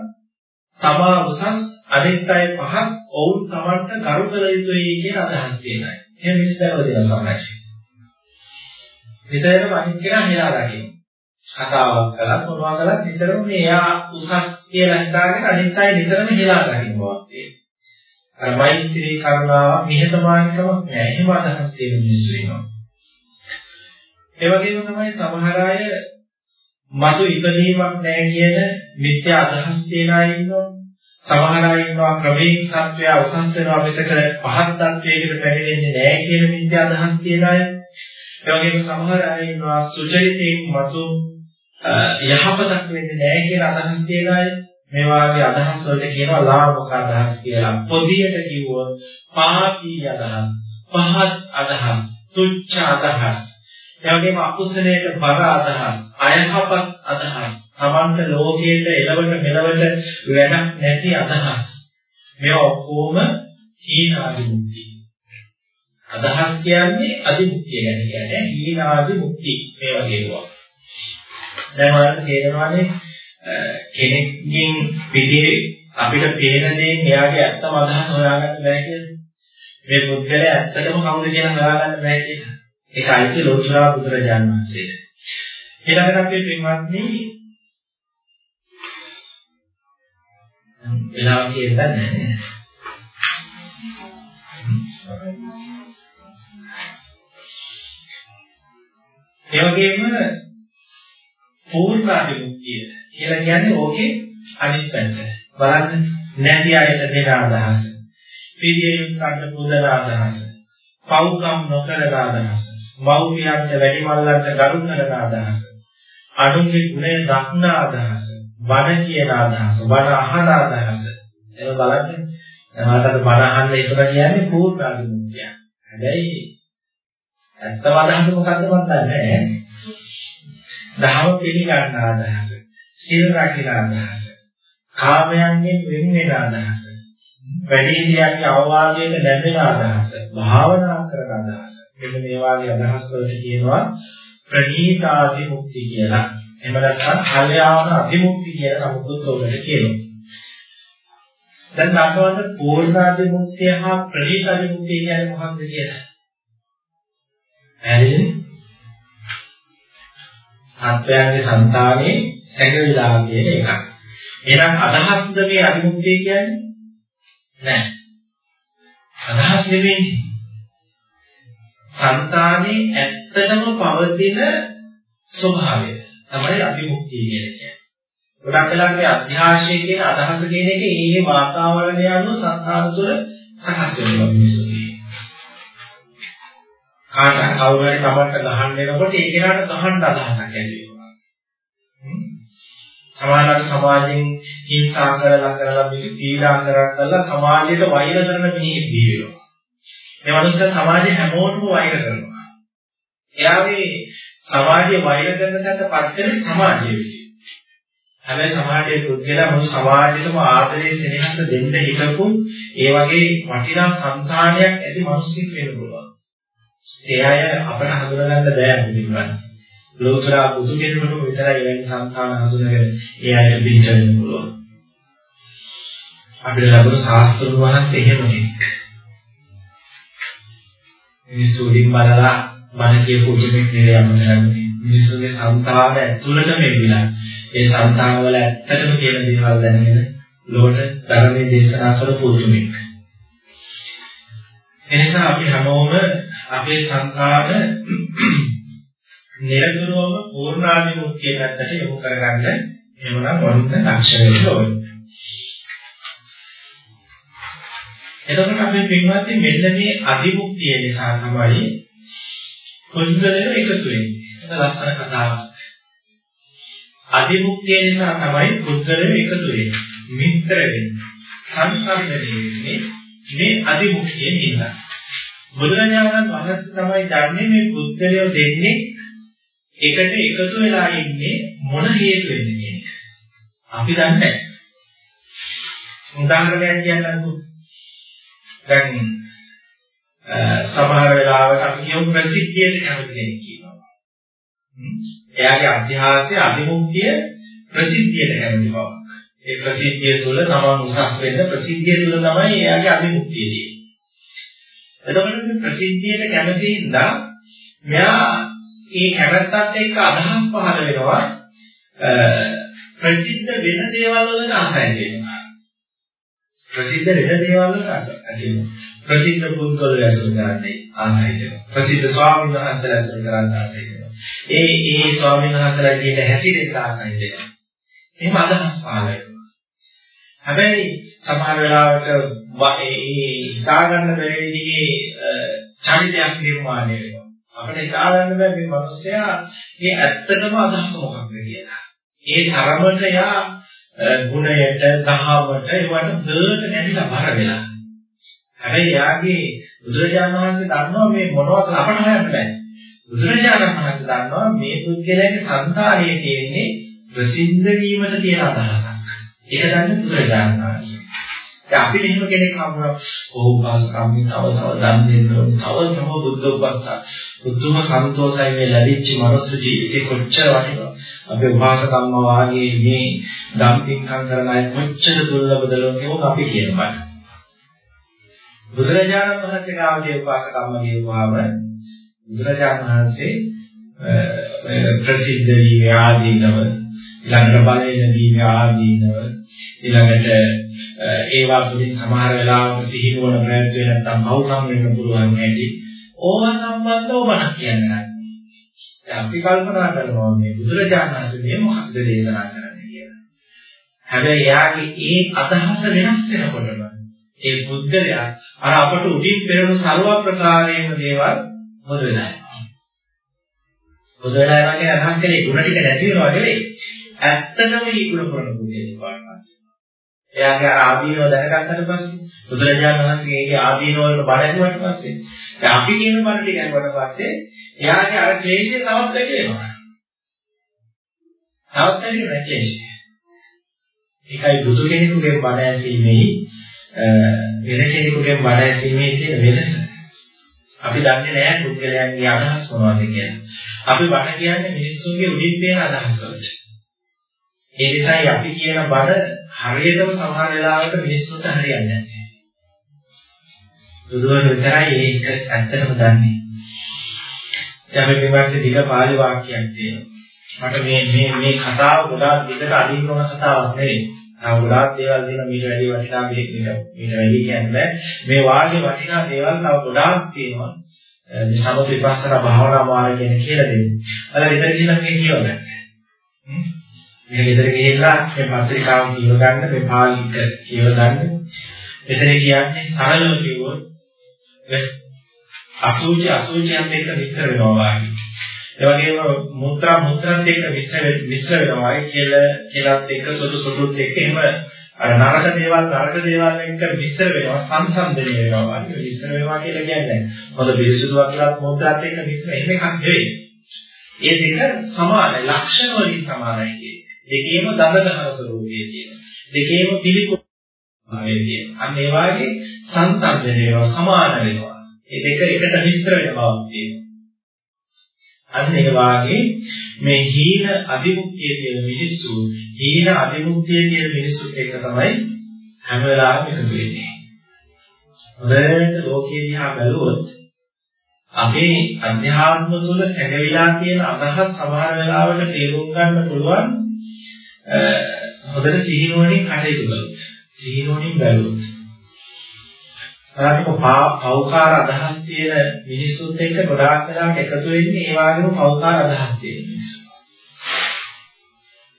තමා උසස් අනිත් අය පහත් ඔවුන් තමන්ට කරු කළ යුතුයි කියන අදහස් තියෙන අය. එහෙම මිස්තරව දෙන සමාජය. විතරම අනිත් කෙනා මෙයා දකින්න. කතාවක් කළා මොනවා කළත් නිතරම මෙයා උසස් කියලා හිතාගෙන අනිත් අය නිතරම හෙලා දකින්න බවක් තියෙනවා. අර මෛත්‍රී කරුණාව නිහතමානීකමක් නෑ. එහෙම අදහස් තියෙන මිනිස්සු ඉන්නවා. ඒ වගේම තමයි සමහර අය මතු ඉපදීමක් නැහැ කියන මිත්‍යා අදහස් තියන අය ඉන්නවා. සමහර අය ඉන්නවා ක්‍රමයෙන් සත්‍යය උසස් වෙනවා මිසක පහත් තත්වයකට පැමිණෙන්නේ නැහැ කියන මිත්‍යා අදහස් තියන අය. ඒ වගේම සමහර අය ඉන්නවා සුචරිතයෙන් මතු යහපතක් වෙන්නේ නැහැ කියන අදහස් තියන අය. මේ වාගේ අදහස් වලට කියනවා ලාභක අදහස් කියලා. පොදියට කිව්වොත් පාපී අදහස්, පහත් අදහස්, තුච්ඡ අදහස්, එවැගේම අකුසලයට බර අදහස්, අයහපත් අදහස්, තමන්ට ලෝකයට එළවට මෙලවට වැඩක් නැති අදහස්. මේවා ඔක්කොම හීන අදිමුක්ති. අදහස් කියන්නේ අදිමුක්තිය ගැන කියන්නේ හීන අදිමුක්ති මේ වගේ ඒවා. දැන් ඔයාලට තේරෙනවානේ කෙනෙක්ගෙන් පිටේ අපිට පේන දේ එයාගේ ඇත්තම අදහස හොයාගන්න බෑ කියලා. මේ පුද්ගලයා ඇත්තටම කවුද කියලා හොයාගන්න බෑ කියලා. ඒක අයිති ලෝතුරා බුදුරජාණන් වහන්සේට. ඊළඟට අපි පින්වත්නි වෙලාව කියන්නේ නැහැ. ඒ වගේම පූර්ණාභිමුක්තිය කියලා කියන්නේ ඕකේ අනිත් පැත්ත. බලන්න නැති අයට දෙන අදහස. පිළියෙලින් කන්න පුදන අදහස. පව්කම් නොකරන අදහස. මව්පියන්ට වැඩිමල්ලන්ට ගරු කරන අදහස. අනුන්ගේ ගුණය දක්න අදහස. බණ කියන අදහස. බණ අහන අදහස. ඒක බලන්න. එනවාට බණ අහන්න ඉස්සර කියන්නේ පූර්ණ අභිමුඛය. හැබැයි ඇත්තම අදහස මොකද්ද මන් දන්නේ නැහැ. දහම පිළිගන්න අදහස. සීල රකින්න අදහස. කාමයන්ගෙන් වෙන් වෙන අදහස. වැඩිහිටියන්ගේ අවවාදයට නැමෙන අදහස. භාවනා කරන අදහස. මෙන්න මේ වාගේ අදහස් වලට කියනවා ප්‍රණීත අධිමුක්ති කියලා. එහෙම නැත්නම් කල්යාණ අධිමුක්ති කියලා නමුත් උඩට කියනවා. දැන් අපවට පූර්ණ අධිමුක්තිය හා ප්‍රණීත අධිමුක්තිය කියන්නේ මොකක්ද කියලා? පැහැදිලිද? සත්වයන්ගේ సంతානේ සැඟවිලා කියන එකක්. එහෙනම් අදහස්ද මේ අවිමුක්තිය කියන්නේ? නෑ. අදහස් නෙවෙයි. సంతානේ ඇත්තටම පවතින ස්වභාවය තමයි අවිමුක්තිය කියන්නේ. ගොඩක් වෙලාවට අධ්‍යාශය කියන අදහස කියන එක ඒ වාතාවරණය අනුව සංස්කාර තුළ සකස් වෙනවා මිනිස්සුගේ. කාට කවුරු හරි තමන්ට ගහන්න එනකොට ඒ කෙනාට ගහන්න අදහසක් ඇති වෙනවා. සමාජාර සමාජයෙන් හිංසා කරලා කරලා මේක පීඩා කරලා කරලා සමාජයට වෛර කරන මිනිහෙක් දී වෙනවා. මේ මනුස්ස සමාජයේ හැමෝටම වෛර කරනවා. එයාගේ සමාජයේ වෛර කරන තැනට පත්වෙන සමාජය විසින්. හැබැයි සමාජයේ පුද්ගලයා මොන සමාජයකම ආදරේ සෙනෙහස දෙන්න හිටපු ඒ වගේ වටිනා సంతානයක් ඇති මිනිස්සෙක් වෙන්න පුළුවන්. ඒ අය අපට හඳුනගන්න බෑ මුලින්ම. ලෝතර බුදු කෙනෙකුට විතරයි එවැනි సంతාන හඳුනගෙන ඒ අයට පිළිගන්න පුළුවන්. අපිට ලැබුණු සාස්ත්‍රීය වහන්සේ එහෙම කෙනෙක්. මිනිස්සු උඩින් බලලා බණ කියපු උදෙමෙක් නෙවෙයි යන්න හදන්නේ. මිනිස්සුගේ සංතාව ඇතුළටම එවිලා. ඒ සංතාව වල ඇත්තටම කියන දේවල් දැනගෙන ලෝක ධර්මයේ දේශනා කරපු උදෙමෙක්. එනිසා අපි හැමෝම අපේ සංකාර නිරතුරුවම පූර්ණාභිමුඛ්‍ය පැත්තට යොමු කරගන්න එවනම් වරුත් දක්ෂ වෙන්න ඕනේ. එතකොට අපි පින්වත්නි මෙන්න මේ අධිමුක්තිය නිසා තමයි පුද්ගලයෝ එකතු වෙන්නේ. ඒක ලස්සන කතාවක්. අධිමුක්තිය නිසා තමයි පුද්ගලයෝ එකතු වෙන්නේ. මිත්‍ර වෙන්නේ. සංසර්ගණය වෙන්නේ මේ අධිමුක්තියෙන් හින්දා. බුදුරජාණන් වහන්සේ තමයි ධර්මයේ මේ පුද්ගලයෝ දෙන්නේ එකට එකතු වෙලා ඉන්නේ මොන හේතුවෙන්ද කියන එක. අපි දන්නේ නැහැ. උදාහරණයක් කියන්නකෝ. දැන් සමහර වෙලාවට අපි කියමු ප්‍රසිද්ධියට කැමති කෙනෙක් කියනවා. එයාගේ අධ්‍යාසය අභිමුඛ්‍ය ප්‍රසිද්ධියට කැමති බවක්. ඒ ප්‍රසිද්ධිය තුළ තමන් උසස් වෙන්න ප්‍රසිද්ධිය තුළ තමයි එයාගේ අභිමුඛ්‍යය තියෙන්නේ. එතකොට මේ ප්‍රසිද්ධියට කැමති හින්දා මෙයා ඒ කැමැත්තත් එක්ක අදහස් පහළ වෙනවා ප්‍රසිද්ධ වෙන දේවල් වලට ආසයි වෙනවා. ප්‍රසිද්ධ වෙන දේවල් වලට ආසයි වෙනවා. ප්‍රසිද්ධ පුද්ගලයන් ඇසුරු කරන්නේ ආසයි වෙනවා. ප්‍රසිද්ධ ස්වාමීන් වහන්සේලා ඇසුරු කරන්නේ ආසයි වෙනවා. ඒ ඒ ස්වාමීන් වහන්සේලා කියන හැසිරෙන්න ආසයි වෙනවා. එහෙම අදහස් පහළ වෙනවා. හැබැයි සමහර වෙලාවට ඒ හිතා ගන්න බැරි විදිහේ චරිතයක් නිර්මාණය වෙනවා. අපිට හිතා ගන්න බෑ මේ මිනිස්සයා මේ ඇත්තටම අදහස මොකක්ද කියලා. ඒ තරමට යා ගුණයට, දහමට ඒවට දර්ට නැතිලා බර වෙලා. හැබැයි යාගේ බුදුරජාණන් වහන්සේ දන්නවා මේ මොනවද අපට හොයන්න බෑ. බුදුරජාණන් වහන්සේ දන්නවා මේ පුද්ගලයාගේ සංකාරයේ තියෙන්නේ ප්‍රසිද්ධ වීමට තියෙන අදහසක්. ඒක දන්නේ බුදුරජාණන් වහන්සේ. දැන් අපිට එහෙම කෙනෙක් හම්බුනා ඔහු පාසකම්මින් තව තව දන් දෙන්න ඕන තව තව බුද්ධ උපස්ථා බුදුම සන්තෝෂයි මේ ලැබිච්ච මනුස්ස ජීවිතේ කොච්චර වටිනවද අපේ උපාසකම්ම වාගේ මේ දම් පින්කම් කරන අය කොච්චර දුර්ලභද ලෝකෙම අපි කියනවා බුදුරජාණන් වහන්සේ ගාවදී උපාසකම්ම කියවුවාම බුදුරජාණන් වහන්සේ ප්‍රසිද්ධ වී ආදීනව ඊළඟට බලයෙන් වී ආදීනව ඊළඟට ඒවා තුළින් සමහර වෙලාවට සිහිනුවන ප්‍රයත්න නැත්තම් කවුරුම් වෙන්න පුළුවන් ඇති. ඕවා සම්බන්ධව බණ කියන්නේ. දැන් අපි කල්පනා කරනවා මේ බුදුරජාණන් වහන්සේ මේ මොකක්ද දේශනා කරන්නේ කියලා. හැබැයි එයාගේ ඒ අදහස වෙනස් වෙනකොටම ඒ බුද්ධලයා අර අපට උඩින් පෙරළු ਸਰව ප්‍රකාරයේම දේවල් මොද වෙලා යනවා. බුදුරජාණන් වහන්සේ අදහස් කළේ ගුණ ටික නැති වෙනවා නෙවෙයි. ඇත්තටම මේ ගුණ කරන බුද්ධලේ පාඩම. එයාගේ ආදීනව දැනගත්තට පස්සේ බුදුරජාණන් වහන්සේගේ ආදීනව වල බණ ඇහුවට පස්සේ දැන් අපි කියන බණ ටික ඇහුවට පස්සේ එයාගේ අර ක්ලේශය තවත් වැඩි වෙනවා. තවත් වැඩි වෙනවා ක්ලේශය. ඒකයි බුදු කෙනෙකුගේ බණ ඇසීමේ වෙන කෙනෙකුගේ බණ ඇසීමේ තියෙන වෙනස. අපි දන්නේ නැහැ පුද්ගලයන්ගේ අදහස් මොනවද කියලා. අපි බණ කියන්නේ මිනිස්සුන්ගේ උඩින් තියෙන අදහස් වලට. ඒ නිසායි අපි කියන බණ හරියටම සමහර වෙලාවට මිනිස්සුන්ට හරියන්නේ නැහැ. බුදුහාම විතරයි ඒක ඇත්තටම දන්නේ. දැන් මේ විවාහයේ දිග පාළි වාක්‍යයක් තියෙනවා. මට මේ මේ මේ කතාව ගොඩාක් දිගට අදින්න ඕන කතාවක් නෙවෙයි. තව ගොඩාක් දේවල් දෙන මීට වැඩි වටිනා මේක මීට වැඩි කියන්නේ මේ වාගේ වටිනා දේවල් තව ගොඩාක් තියෙනවා. මේ සමථ විපස්සනා භාවනා මාර්ගයෙන් කියලා දෙන්නේ. අර ඉතින් කියලා මේ කියවගන්න. මේ විතර ගිහිල්ලා මේ පත්‍රිකාව කියව ගන්න මේ පාලික කියව ගන්න. මෙතන කියන්නේ සරලව කිව්වොත් අසුචි අසුචියත් එක්ක විස්තර වෙනවා වගේ. ඒ වගේම මුත්‍රා මුත්‍රාත් එක්ක විස්තර විස්තර වෙනවා වගේ කියලා කියලාත් එක්ක සුදු සුදුත් එක්ක එහෙම අර නරක දේවල් නරක දේවල් එක්ක විස්තර වෙනවා සංසන්දනය වෙනවා වගේ විස්තර වෙනවා කියලා කියන්නේ. මොකද පිරිසුදුවක් කියලාත් මුත්‍රාත් එක්ක විස්තර එහෙම එකක් නෙවෙයි. ඒ දෙක සමානයි ලක්ෂණ වලින් සමානයි කියන්නේ. දෙකේම දඹදහන ස්වરૂපයේ තියෙනවා. දෙකේම පිළිකුල් භාවයේ තියෙනවා. අන්න ඒ වාගේ සංසන්දනය වෙනවා සමාන වෙනවා. ඒ දෙක එකට මිශ්‍ර වෙන බවක් තියෙනවා. අන්න ඒ වාගේ මේ හීන අධිමුක්තිය කියන මිනිස්සු හීන අධිමුක්තිය කියන මිනිස්සුත් එක්ක තමයි හැම වෙලාවෙම එකතු වෙන්නේ. හොඳට ලෝකයේ දිහා බැලුවොත් අපේ අධ්‍යාත්ම තුළ සැඟවිලා තියෙන අදහස් සමහර වෙලාවට තේරුම් ගන්න පුළුවන් හොඳට සිහිනුවණින් කටයුතු කළොත් සිහිනුවණින් බැලුවොත් අරක පෞකාර අදහස් තියෙන මිනිස්සුත් එක්ක ගොඩාක් වෙලාවට එකතු වෙන්නේ ඒ වගේම පෞකාර අදහස් තියෙන මිනිස්සු.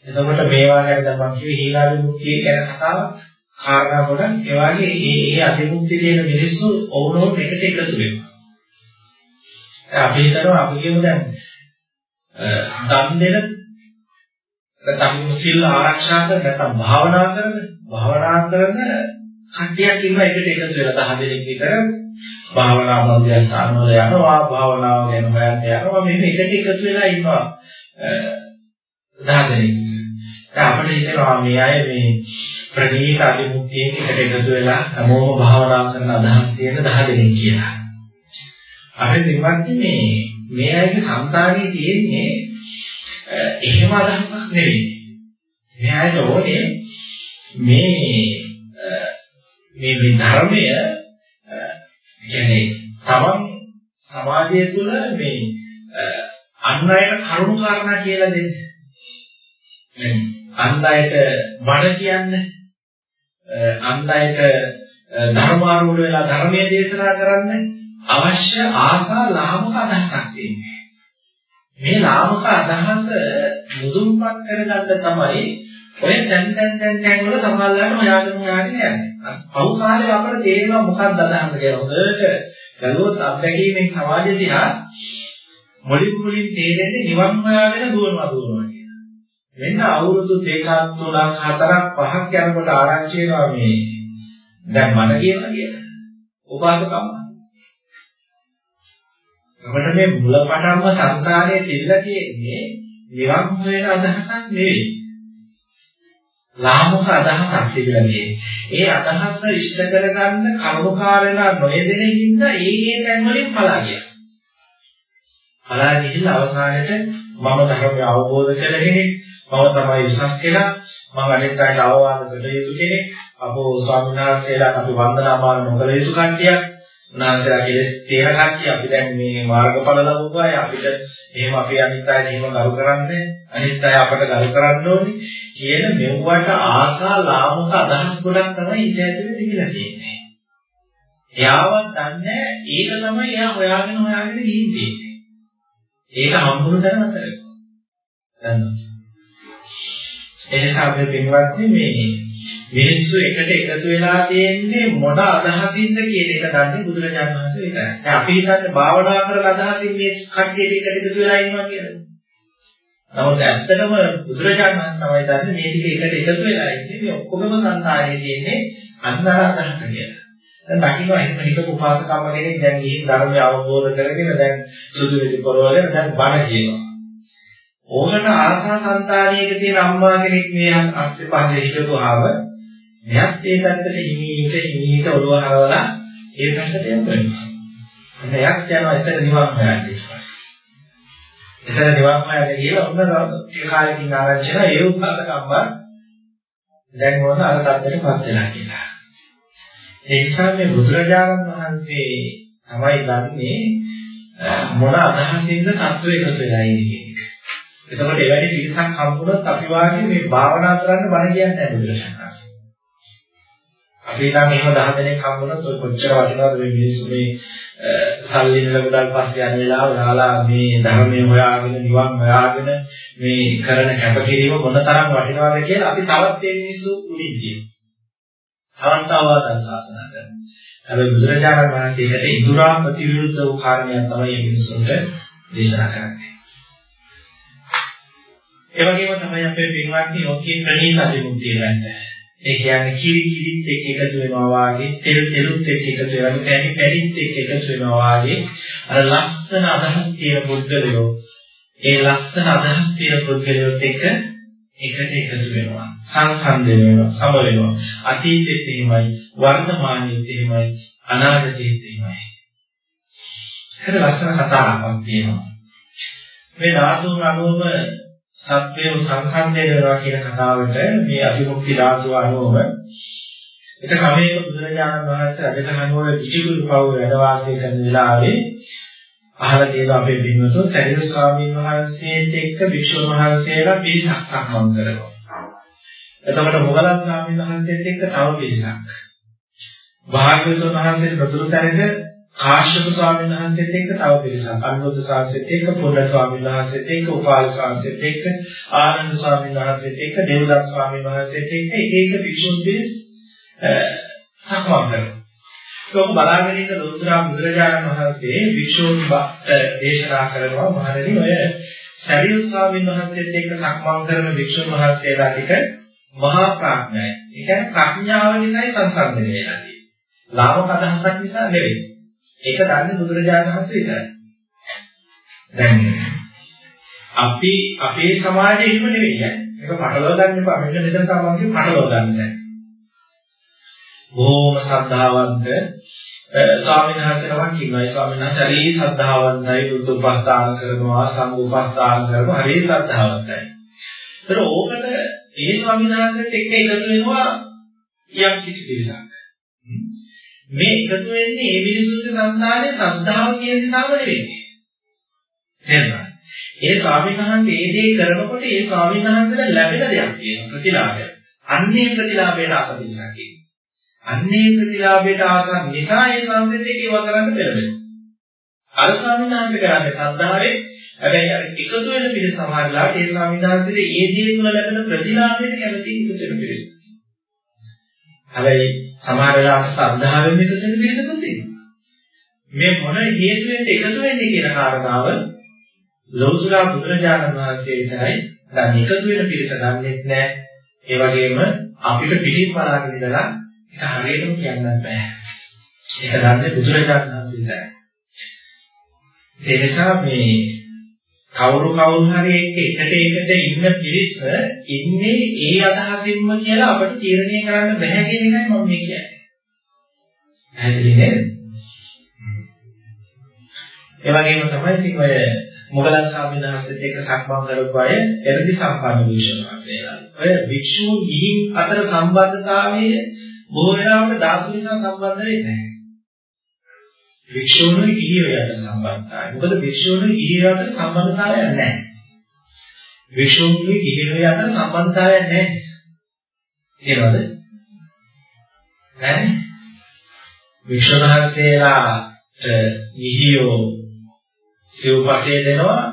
එතකොට මේවා ගැන දැන් මම කිව්වේ හීලාවිමුක්තිය ගැන කතාවක් කාරණා ගොඩක් ඒ වගේ මේ මේ අධිමුක්තිය තියෙන මිනිස්සු ඔවුනොත් එකට එකතු වෙනවා. අපි හිතනවා අපි කියමු දැන් දන් දෙන නැත්නම් සිල් ආරක්ෂා කරන නැත්නම් භාවනා කරන භාවනා කරන කට්ටියක් ඉන්නවා එකට එකතු වෙලා 10 දෙනෙක් විතර භාවනා මධ්‍යස්ථාන වල යනවා භාවනාව ගැන හොයන්න යනවා මෙහෙම එකට එකතු වෙලා ඉන්නවා 10 දෙනෙක්. දැන් අපිට හිතෙනවා මේ අය මේ ප්‍රණීත අධිමුක්තියෙන් එකට එකතු වෙලා හැමෝම භාවනා කරන අදහස් තියෙන 10 දෙනෙක් කියලා. අපි දෙවන්නේ මේ මේ අයගේ සංතානයේ තියෙන්නේ එහෙම අදහසක් නෙවෙයි. මේ අයට ඕනේ මේ මේ මේ ධර්මය කියන්නේ තමන් සමාජය තුළ මේ අන් අයට කරුණු කාරණා කියලා දෙන්නේ. අන් අයට බණ කියන්නේ අන් අයට ධර්මාරූඪ වෙලා ධර්මයේ දේශනා කරන්න අවශ්‍ය ආසා ලාමක අදහසක් තියෙනවා. මේ ලාමක අදහස මුදුන්පත් කරගන්න තමයි ඔය දැන් දැන් දැන් දැන් වල සමාල්ලාට හොයාගෙන හොයාගෙන යන්නේ. පහු කාලේ අපිට තේරෙනවා මොකක්ද අදහස කියලා. හොඳට ගලුවොත් අත්දැකීමෙන් සමාජය දිහා මුලින් මුලින් තේරෙන්නේ නිවන් හොයාගෙන දුවනවා දුවනවා කියලා. මෙන්න අවුරුදු දෙකක් තුනක් හතරක් පහක් යනකොට ආරංචි වෙනවා මේ දැන් මන කියනවා කියලා. උපාසකම්. අපිට මේ මුලපටන්ම සංකාරයේ තිල්ල තියෙන්නේ නිවන් හොයන අදහසක් නෙවෙයි. ලාමක අදහසක් තිබුණේ. ඒ අදහස ඉෂ්ට කරගන්න කරුණාකාරලා නොයෙදෙන හින්දා ඒ ඒ තැන් වලින් පලා ගියා. පලා ගිහිල්ලා අවසානයේට මම ධර්මය අවබෝධ කරගෙන මම තමයි විශ්වාස කෙනා මම අනිත් අයට අවවාද කළ යුතු කෙනෙක් අපෝ ස්වාමීන් වහන්සේලාට අපි වන්දනාමාන නොකළ යුතු කට්ටියක් උන්වහන්සේලා කෙලස් තේර කට්ටිය අපි දැන් මේ මාර්ගඵල ලැබුවා අය අපිට එහෙම අපි අනිත් අයට එහෙම ගරු කරන්නේ අනිත් අය අපට ගරු කරන්න ඕනේ කියන මෙව්වට ආසා ලාමක අදහස් ගොඩක් තමයි ඉත ඇතුලේ තිබිලා තියෙන්නේ. එයාවත් දන්නේ ඒක තමයි එයා හොයාගෙන හොයාගෙන ගිහින් තියෙන්නේ. ඒක හම්බුන තැන අතර. දන්නවා. එනිසා අපි පින්වත්නි මේ මිනිස්සු එකට එකතු වෙලා තියෙන්නේ මොන අදහසින්ද කියන එක දන්නේ බුදුරජාණන් වහන්සේ විතරයි. දැන් අපි හිතන්නේ භාවනා කරලා අදහසින් මේ කට්ටියට එකට එකතු වෙලා ඉන්නවා කියලා. නමුත් ඇත්තටම බුදුරජාණන් වහන්සේ තමයි දන්නේ මේ ටික එකට එකතු වෙලා ඉන්නේ මේ ඔක්කොගම සංසාරයේ තියෙන්නේ අන්තරා අදහස කියලා. දැන් දකින්න එහෙම හිතපු උපාසකම්ම කෙනෙක් දැන් ගිහින් ධර්මය අවබෝධ කරගෙන දැන් සුදු වෙදි පොරවගෙන දැන් බණ කියනවා. ඕකට ආසා සංතානයක තියෙන අම්මා කෙනෙක් මේ අස්සේ පහේ හිටපුවාම මෙයත් ඒ පැත්තට හිමීට හිමීට ඔළුව හරවලා ඒ පැත්තට යනවා. එතන එයක් යනවා එතන නිවන් හොයන්නේ. එතන නිවන් හොයන්නේ කියලා ඔන්න ටික කාලෙකින් ආරංචි වෙනවා ඒ උපාසක අම්මා දැන් මොන අර තත්ත්වෙටපත් වෙලා කියලා. ඒ නිසා මේ බුදුරජාණන් වහන්සේ තමයි දන්නේ මොන අදහසින්ද සත්ව එකතු වෙලා ඉන්නේ කියන එක. එතකොට එවැනි පිරිසක් හම්බුනොත් අපි වාගේ මේ භාවනා කරන්න බණ කියන්නේ නැහැ බුදුරජාණන් අපි නම් එහෙම 10 දෙනෙක් හම්බුනොත් ඔය කොච්චර වටිනවද මේ මිනිස්සු මේ සල්ලි නෙල මුදල් පස්සේ යන වෙලාව යාලා මේ ධර්මයේ හොයාගෙන නිවන් හොයාගෙන මේ කරන කැපකිරීම මොනතරම් වටිනවද කියලා අපි තවත් මේ මිනිස්සු උඩින් කියනවා. අවස්ථාවවත් ශාසනා කරනවා. හැබැයි බුදුරජාණන් වහන්සේට ඉදුරා ප්‍රතිවිරුද්ධ වූ කාරණයක් තමයි මේ මිනිස්සුන්ට දේශනා කරන්නේ. ඒ වගේම තමයි අපේ පින්වත්නි ඔකී ප්‍රණීත අධිමුක්තිය ගන්න. ඒ කියන්නේ කිරි කිරිත් එක්ක එකතු වෙනවා වාගේ, තෙල් තෙලුත් එක්ක එකතු වෙනවා, පැණි පැණිත් එක්ක එකතු වෙනවා වාගේ. අර ලස්සන අදහස් තියෙන පුද්ගලයෝ ඒ ලස්සන අදහස් තියෙන පුද්ගලයොත් එක්ක එකට එකතු වෙනවා. සංසන්දනය වෙනවා සම වෙනවා. අතීතෙත් එහෙමයි වර්තමානයේත් එහෙමයි අනාගතයේත් එහෙමයි. ඒක ලස්සන කතාවක් තියෙනවා. මේ ධාතුන් අනුවම සත්‍යය සංසන්දනය වෙනවා කියන කතාවට මේ අභිමුක්ති ධාතුව අනුවම එක සමයක බුදුරජාණන් වහන්සේ රජකහනුවර විචිකුරු පව වැඩ වාසය කරන වෙලාවේ අහලා තියෙන අපේ බින්නතෝ සරියු ස්වාමීන් වහන්සේත් එක්ක භික්ෂුන් වහන්සේලා පිරිසක් සම්බන්ධ කරනවා. එතකොට මොගලන් ස්වාමීන් වහන්සේත් එක්ක තව පිරිසක්. භාග්‍යවතුන් වහන්සේ ප්‍රතුරු තැනක කාශ්‍යප ස්වාමීන් වහන්සේත් එක්ක තව පිරිසක්. අනුරුද්ධ ස්වාමීන්සේත් එක්ක පොඩ්ඩ ස්වාමීන් වහන්සේත් එක්ක උපාල ස්වාමීන්සේත් එක්ක ආනන්ද ස්වාමීන් වහන්සේත් එක්ක දේවදත් ස්වාමීන් වහන්සේත් එක්ක එක එක භික්ෂුන් පිරිස් සම්බන්ධ කරනවා. ඒක බලාගෙන ඉන්න ලෝතුරා බුදුරජාණන් වහන්සේ වික්ෂෝභ දේශනා කරනවා මහණෙනි ඔය සරියුත් ස්වාමීන් වහන්සේත් එක්ක සක්මන් කරන වික්ෂෝභ මහත්තයලා ටික මහා ප්‍රඥයි. ඒ කියන්නේ ප්‍රඥාව නිසායි සංසන්දනය වෙලා තියෙන්නේ. ලාභක අදහසක් නිසා නෙවෙයි. ඒක දන්නේ බුදුරජාණන් වහන්සේ විතරයි. දැන් අපි අපේ සමාජයේ එහෙම නෙවෙයි ඈ. මේක පටලවා ගන්න එපා. මෙන්න මෙතන තමයි පටලවා ගන්න. බොහොම ශ්‍රද්ධාවන්ත ස්වාමීන් වහන්සේ නමක් ඉන්නවා. ඒ ස්වාමීන් වහන්සේ හරි ශ්‍රද්ධාවන්තයි බුද්ධ උපස්ථාන කරනවා, සංඝ උපස්ථාන කරනවා, හරි ශ්‍රද්ධාවන්තයි. ඒතර ඕකට ඒ ස්වාමීන් වහන්සේත් එක්ක එකතු වෙනවා යම් කිසි පිරිසක්. මේ එකතු වෙන්නේ මේ මිනිස්සුන්ගේ සංස්කාරයේ ශ්‍රද්ධාව කියන නිසාම නෙවෙයි. නේද? ඒ ස්වාමීන් වහන්සේ ඒ දේ කරනකොට ඒ ස්වාමීන් වහන්සේට ලැබෙන දෙයක් තියෙනවා ප්‍රතිලාභය. අන්නේ ප්‍රතිලාභයට අපදිසා කියනවා. අන්නේ ප්‍රතිලාභයට ආසන්න නිසා ඒ සංසිද්ධිය ඒව කරන්න පෙළඹෙනවා. අර ස්වාමීන් වහන්සේ කරන්නේ සද්ධාවේ හැබැයි අර එකතු වෙන පිළ සමහරලාට ඒ ස්වාමීන් වහන්සේට ඒ දේ තුල ලැබෙන ප්‍රතිලාභයට කැමති එකතු වෙන පිළිස. හැබැයි සමහරලාට සද්ධාවෙන් එකතු වෙන පිළිසකුත් තියෙනවා. මේ මොන හේතුවෙන්ද එකතු වෙන්නේ කියන කාරණාව ලෞතුරා බුදුරජාණන් වහන්සේ විතරයි දැන් එකතු වෙන පිළිස දන්නේ නැහැ. ඒ වගේම අපිට පිටින් බලාගෙන ඉඳලා ඒක හරියටම කියන්න බෑ. ඒක දන්නේ බුදුරජාණන් වහන්සේ විතරයි. ඒ නිසා මේ කවුරු කවුරු හරි එක්ක එකට එකට ඉන්න පිරිස ඉන්නේ ඒ අදහසින්ම කියලා අපිට තීරණය කරන්න බෑ කියන එකයි මම මේ කියන්නේ. පැහැදිලි නේද? ඒ වගේම තමයි ඉතින් ඔය මොගලන් ස්වාමීන් වහන්සේත් එක්ක සක්මන් කරපු අය එරදි සම්පන්න විශ්වාසයලා. ඔය භික්ෂූ ගිහින් අතර සම්බන්ධතාවයේ බොහෝ වෙලාවට ධාතු නිසා සම්බන්ධ වෙන්නේ නැහැ. වික්ෂෝණුයි ගිහියෝ අතර සම්බන්ධතාවය. මොකද වික්ෂෝණුයි ගිහියෝ අතර සම්බන්ධතාවයක් නැහැ. වික්ෂෝණුයි ගිහියෝ අතර සම්බන්ධතාවයක් නැහැ. තේරෙනවද? නැහැ. වික්ෂෝණහන්සේලාට ගිහියෝ සිව්පසේ දෙනවා.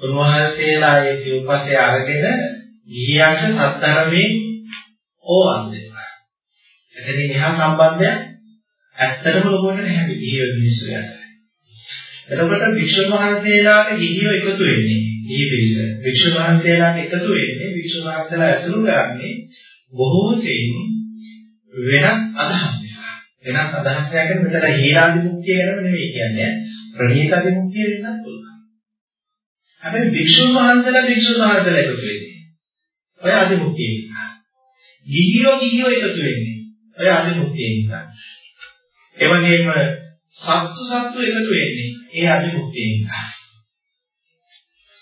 උන්වහන්සේලා ඒ සිව්පසේ අරගෙන ගිහියන්ට සත්‍තරමේ ඕවන් දෙනවා. එතනින් එහා සම්බන්ධයක් ඇත්තටම ලොකුවට නැහැ ගිහිය මිනිස්සු යට. එතකොට වික්ෂුන් වහන්සේලාට ගිහියෝ එකතු වෙන්නේ. ගිහි පිරිස. වික්ෂුන් වහන්සේලාට එකතු වෙන්නේ වික්ෂුන් වහන්සේලා ඇසුරු කරන්නේ බොහෝ සෙයින් වෙනත් අදහස් නිසා. වෙනස් අදහසක් ගැන මෙතන හීනාදි මුක්තිය ගැන නෙමෙයි කියන්නේ. ප්‍රණීතාදි මුක්තිය වෙනත් පුළුවන්. හැබැයි වික්ෂුන් වහන්සේලා වික්ෂුන් වහන්සේලා එකතු වෙන්නේ. ඔය ආදි මුක්තිය. ගිහියෝ ගිහියෝ එකතු වෙන්නේ. ඔය අධිමුක්තිය නිසා. ඒ වගේම සත්තු සත්තු එකතු වෙන්නේ ඒ අධිමුක්තිය නිසා.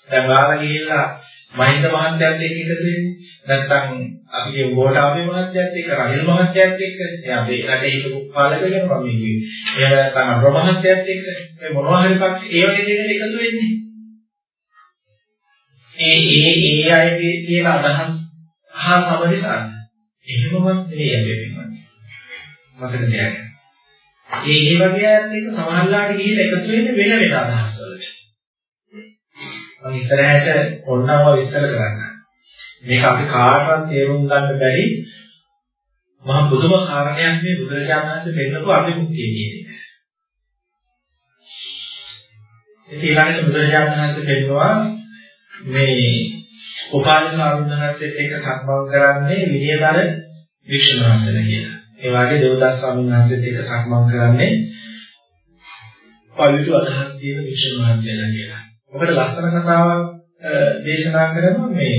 දැන් වාලා ගිහිල්ලා මහින්ද මහත්තයත් එක්ක එකතු වෙන්නේ. නැත්නම් අපි කියමු ගෝඨාභය මහත්තයත් එක්ක රනිල් මහත්තයත් එක්ක එයා අපේ රටේ හිටපු පාලක කෙනෙක් මම කිව්වේ. එහෙම නැත්නම් අනුර මහත්තයත් එක්ක මේ මොනවා හරි පක්ෂ ඒ වගේ දෙයක් එකතු වෙන්නේ. ඒ ඒ ඒ අයගේ තියෙන අදහස් හා සමදිසන්න. එහෙමවත් නෙවෙයි අපි වෙන්නේ. මතක තියාගන්න. ඒ ඒ වගේ අයත් එක්ක සමහරලාට ගිහින් එකතු වෙන්නේ වෙන වෙන අදහස් වලට. මම ඉස්සරහට ඔන්නම විස්තර කරන්න. මේක අපි කාටවත් තේරුම් ගන්න බැරි මහා පුදුම කාරණයක් මේ බුදුරජාණන් වහන්සේ පෙන්නපු අභිමුක්තිය කියන එක. ඒ ඊළඟට බුදුරජාණන් වහන්සේ පෙන්නවා මේ උපාලි ස්වාමීන් වහන්සේත් එක්ක සම්බන්ධ කරන්නේ විනයදර වික්ෂුන් වහන්සේලා කියලා. ඒ වගේ දේවදස් ස්වාමීන් වහන්සේත් එක්ක සම්බන්ධ කරන්නේ පවිතු අදහස් තියෙන වික්ෂුන් වහන්සේලා කියලා. ඔකට ලස්සන කතාවක් දේශනා කරනවා මේ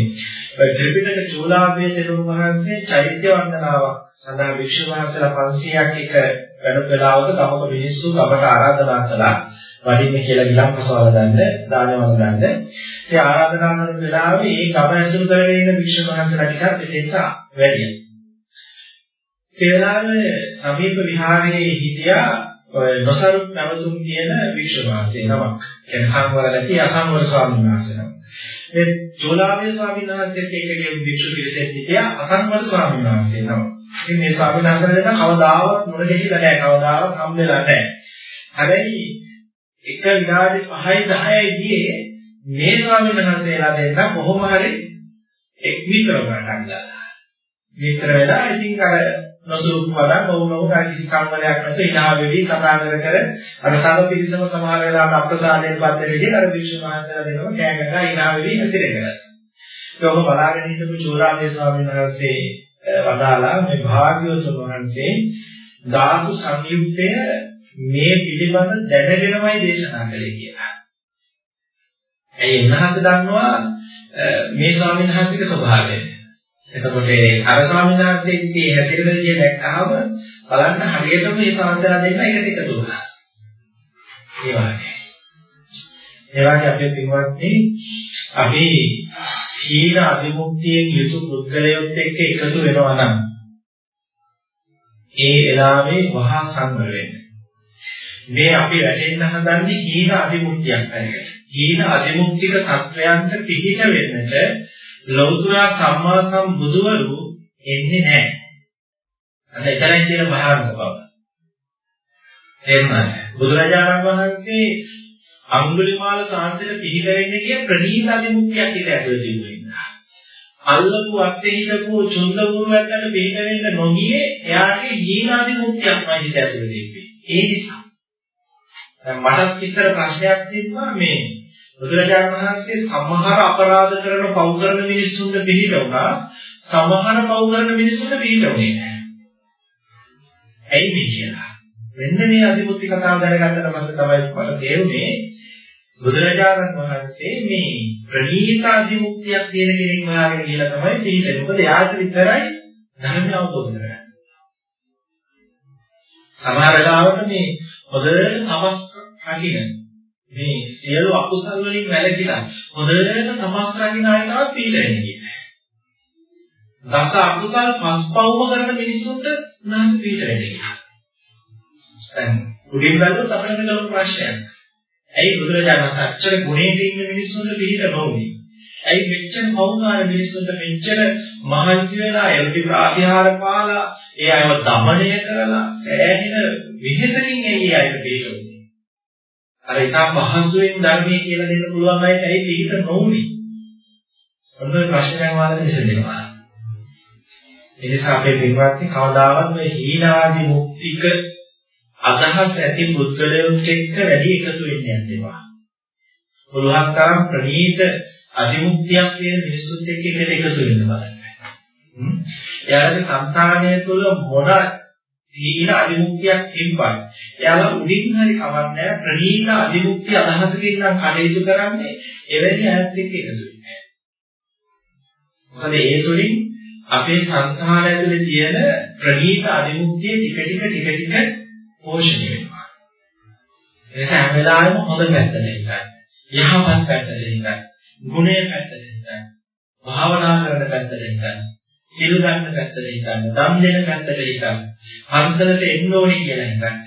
ත්‍රිපිටක චූලාභය තෙරුන් වහන්සේ චෛත්‍ය වන්දනාවක් සඳහා වික්ෂුන් වහන්සේලා 500ක් එක වැඩ වේලාවක තමක මිනිස්සු අපට ආරාධනා කළා වඩින්න කියලා ගිලම් පසවල ගන්න දානවල ගන්න. ඒ ආරාධනා කරන වෙලාවේ ඒ ගම ඇසුරු කරගෙන ඉන්න වික්ෂුන් වහන්සේලා ටිකක් දෙන්න වැඩියි. ඒ වෙලාවේ සමීප විහාරයේ හිටියා ඔය නොසරුත් නැවතුම් කියන වික්ෂුන් වහන්සේ නමක්. කියන්නේ සංවර නැති අසංවර ස්වාමීන් වහන්සේ නමක්. මේ චෝලාවේ ස්වාමීන් වහන්සේත් එක්ක ගිය වික්ෂු පිරිසෙත් හිටියා අසංවර ස්වාමීන් වහන්සේ නමක්. ඉතින් මේ ස්වාමීන් වහන්සේ දෙන්න කවදාවත් මුණ ගැහිලා නැහැ. කවදාවත් හම් වෙලා නැහැ. හැබැයි එක විනාඩි 5යි 10යි ගියේ මේ ස්වාමීන් වහන්සේලා දෙන්න කොහොම හරි එක් විතර ගන්නක් ගත්තා. විතර වෙලා ඉතින් අර නොසුරුක් වඩා වුණොත් අර කිසි කම්මලයක් නැතුව ඉනා වෙවි කතා කර කර අර සම පිළිසම සමහර වෙලාවට අප්‍රසාදයෙන් පත් වෙන විදිහට අර වික්ෂු මහසලා දෙනවා කෑ ගහලා ඉනා වෙවි හැසිරෙනවා. ඒක බලාගෙන හිටපු චෝරාමේ ස්වාමීන් වහන්සේ වදාලා මේ භාග්‍යවතුන් වහන්සේ ධාතු සංයුක්තය මේ පිළිබඳ දැනගෙනමයි දේශනා කළේ කියලා. ඒ උන්වහන්සේ දන්නවා මේ ස්වාමීන් වහන්සේගේ ස්වභාවය. එතකොට අර ස්වාමීන් වහන්සේගේ හැසිරෙන විදිය දැක්කහම බලන්න හරියටම මේ සංස්කාර දෙන්න එකට එකතු වුණා. ඒ වගේ. ඒ වගේ අපේ පින්වත්නි අපි සීල අධිමුක්තියෙන් යුතු පුද්ගලයොත් එක්ක එකතු වෙනවා නම් ඒ වෙලාවේ වහා සංවර වෙන්න. මේ අපි වැටෙන්න හදන්නේ හීන අධිමුක්තියක් පැනකට. හීන අධිමුක්තික සත්වයන්ට පිහිට වෙන්නට ලෞතර සම්මා සම්බුදුවරු එන්නේ නැහැ. අන්න එතරම් කියන භාවන බව. එහෙමයි. බුදුරජාණන් වහන්සේ අඟුලිමාල සාංශයට පිහිට වෙන්නේ කිය ප්‍රණීත අධිමුක්තියක් ඉත ඇතුළේ තිබුණා. අල්ලපු අත්තේ හිටපු චුන්ද මුරුවැත්තට පිහිට වෙන්න නොගියේ එයාගේ හීන අධිමුක්තියක්මයි හිත ඇතුළේ තිබෙන්නේ. ඒ නිසා මට ඉස්සර ප්‍රශ්නයක් තිබුණා මේ බුදුරජාණන් වහන්සේ සමහර අපරාධ කරන පව් කරන මිනිස්සුන්ට පිළිහිද වුණා සමහර පව් කරන මිනිස්සුන්ට පිළිහිදුනේ නැහැ. ඇයි මේ කියලා? මෙන්න මේ අධිමුක්ති කතාව දැනගත්තට පස්සේ තමයි මට තේරුනේ බුදුරජාණන් වහන්සේ මේ ප්‍රණීත අධිමුක්තියක් තියෙන කෙනෙක් හොයාගෙන ගිහලා තමයි පිළිහිදෙන්නේ. මොකද යාට විතරයි ධර්මය අවබෝධ කරගන්නේ. සමහර වෙලාවට මේ හොඳට තමස් රකින්න මේ සියලු අකුසල් වලින් වැළකීලා හොඳට තමස් රකින්න ආයතන පිළිදෙන්නේ කියන්නේ. දස අකුසල් පස්පවම කරන මිනිස්සුන්ට නම් පිළිදෙන්නේ. දැන් උඩින් බලද්දී අපිට ලොකු ප්‍රශ්නයක්. ඇයි බුදුරජාණන් සත්‍යර ගුණේ තියෙන මිනිස්සුන්ට පිළිද නොවේ? ඇයි මෙච්චර කවුනාර මිනිස්සුන්ට මෙච්චර මහන්සි වෙලා එල්ටි ප්‍රාතිහාර පාලා ඒ අයව দমনය කරලා සෑහෙන විහෙතකින් ඇයි අයට පිළිදෙන්නේ? අර ඉතාම පහසුවෙන් ධර්මයේ කියලා දෙන්න පුළුවන් අයට ඇයි පිළිත නොවුනේ? ඔන්න ඔය ප්‍රශ්නයන් වලට විසඳෙනවා. ඒ නිසා අපේ පින්වත්නි කවදාවත් මේ හීනාදී මුක්තික අදහස් ඇති පුද්ගලයොත් එක්ක වැඩි එකතු වෙන්නේ නැත්තේවා. පුළුවන් තරම් ප්‍රණීත අධිමුක්තියක් තියෙන මිනිස්සුත් එක්ක එකට එකතු වෙන්න බලන්න. එයාලගේ సంతානය තුළ මොන තීන අධිමුක්තියක් තිබ්බත් එයාලා උඩින් හරි කවන්නේ ප්‍රණීත අධිමුක්තිය අදහසකින් නම් කටයුතු කරන්නේ එවැනි අයත් එක්ක එකතු වෙන්නේ. මොකද ඒ තුලින් අපේ සංස්කාර ඇතුලේ තියෙන ප්‍රණීත අධිමුක්තිය ටික ටික ටික ටික පෝෂණය වෙනවා. ඒක හැම වෙලාවෙම හොඳ පැත්තට ඉඳන්. යහපත් පැත්තට ඉඳන්. ගුණේ පැත්තට ඉඳන්. භාවනා කරන පැත්තට හිතන්න. සිල් ගන්න පැත්තට හිතන්න. දම් දෙන පැත්තට හිතන්න. පන්සලට එන්න ඕනේ කියලා හිතන්න.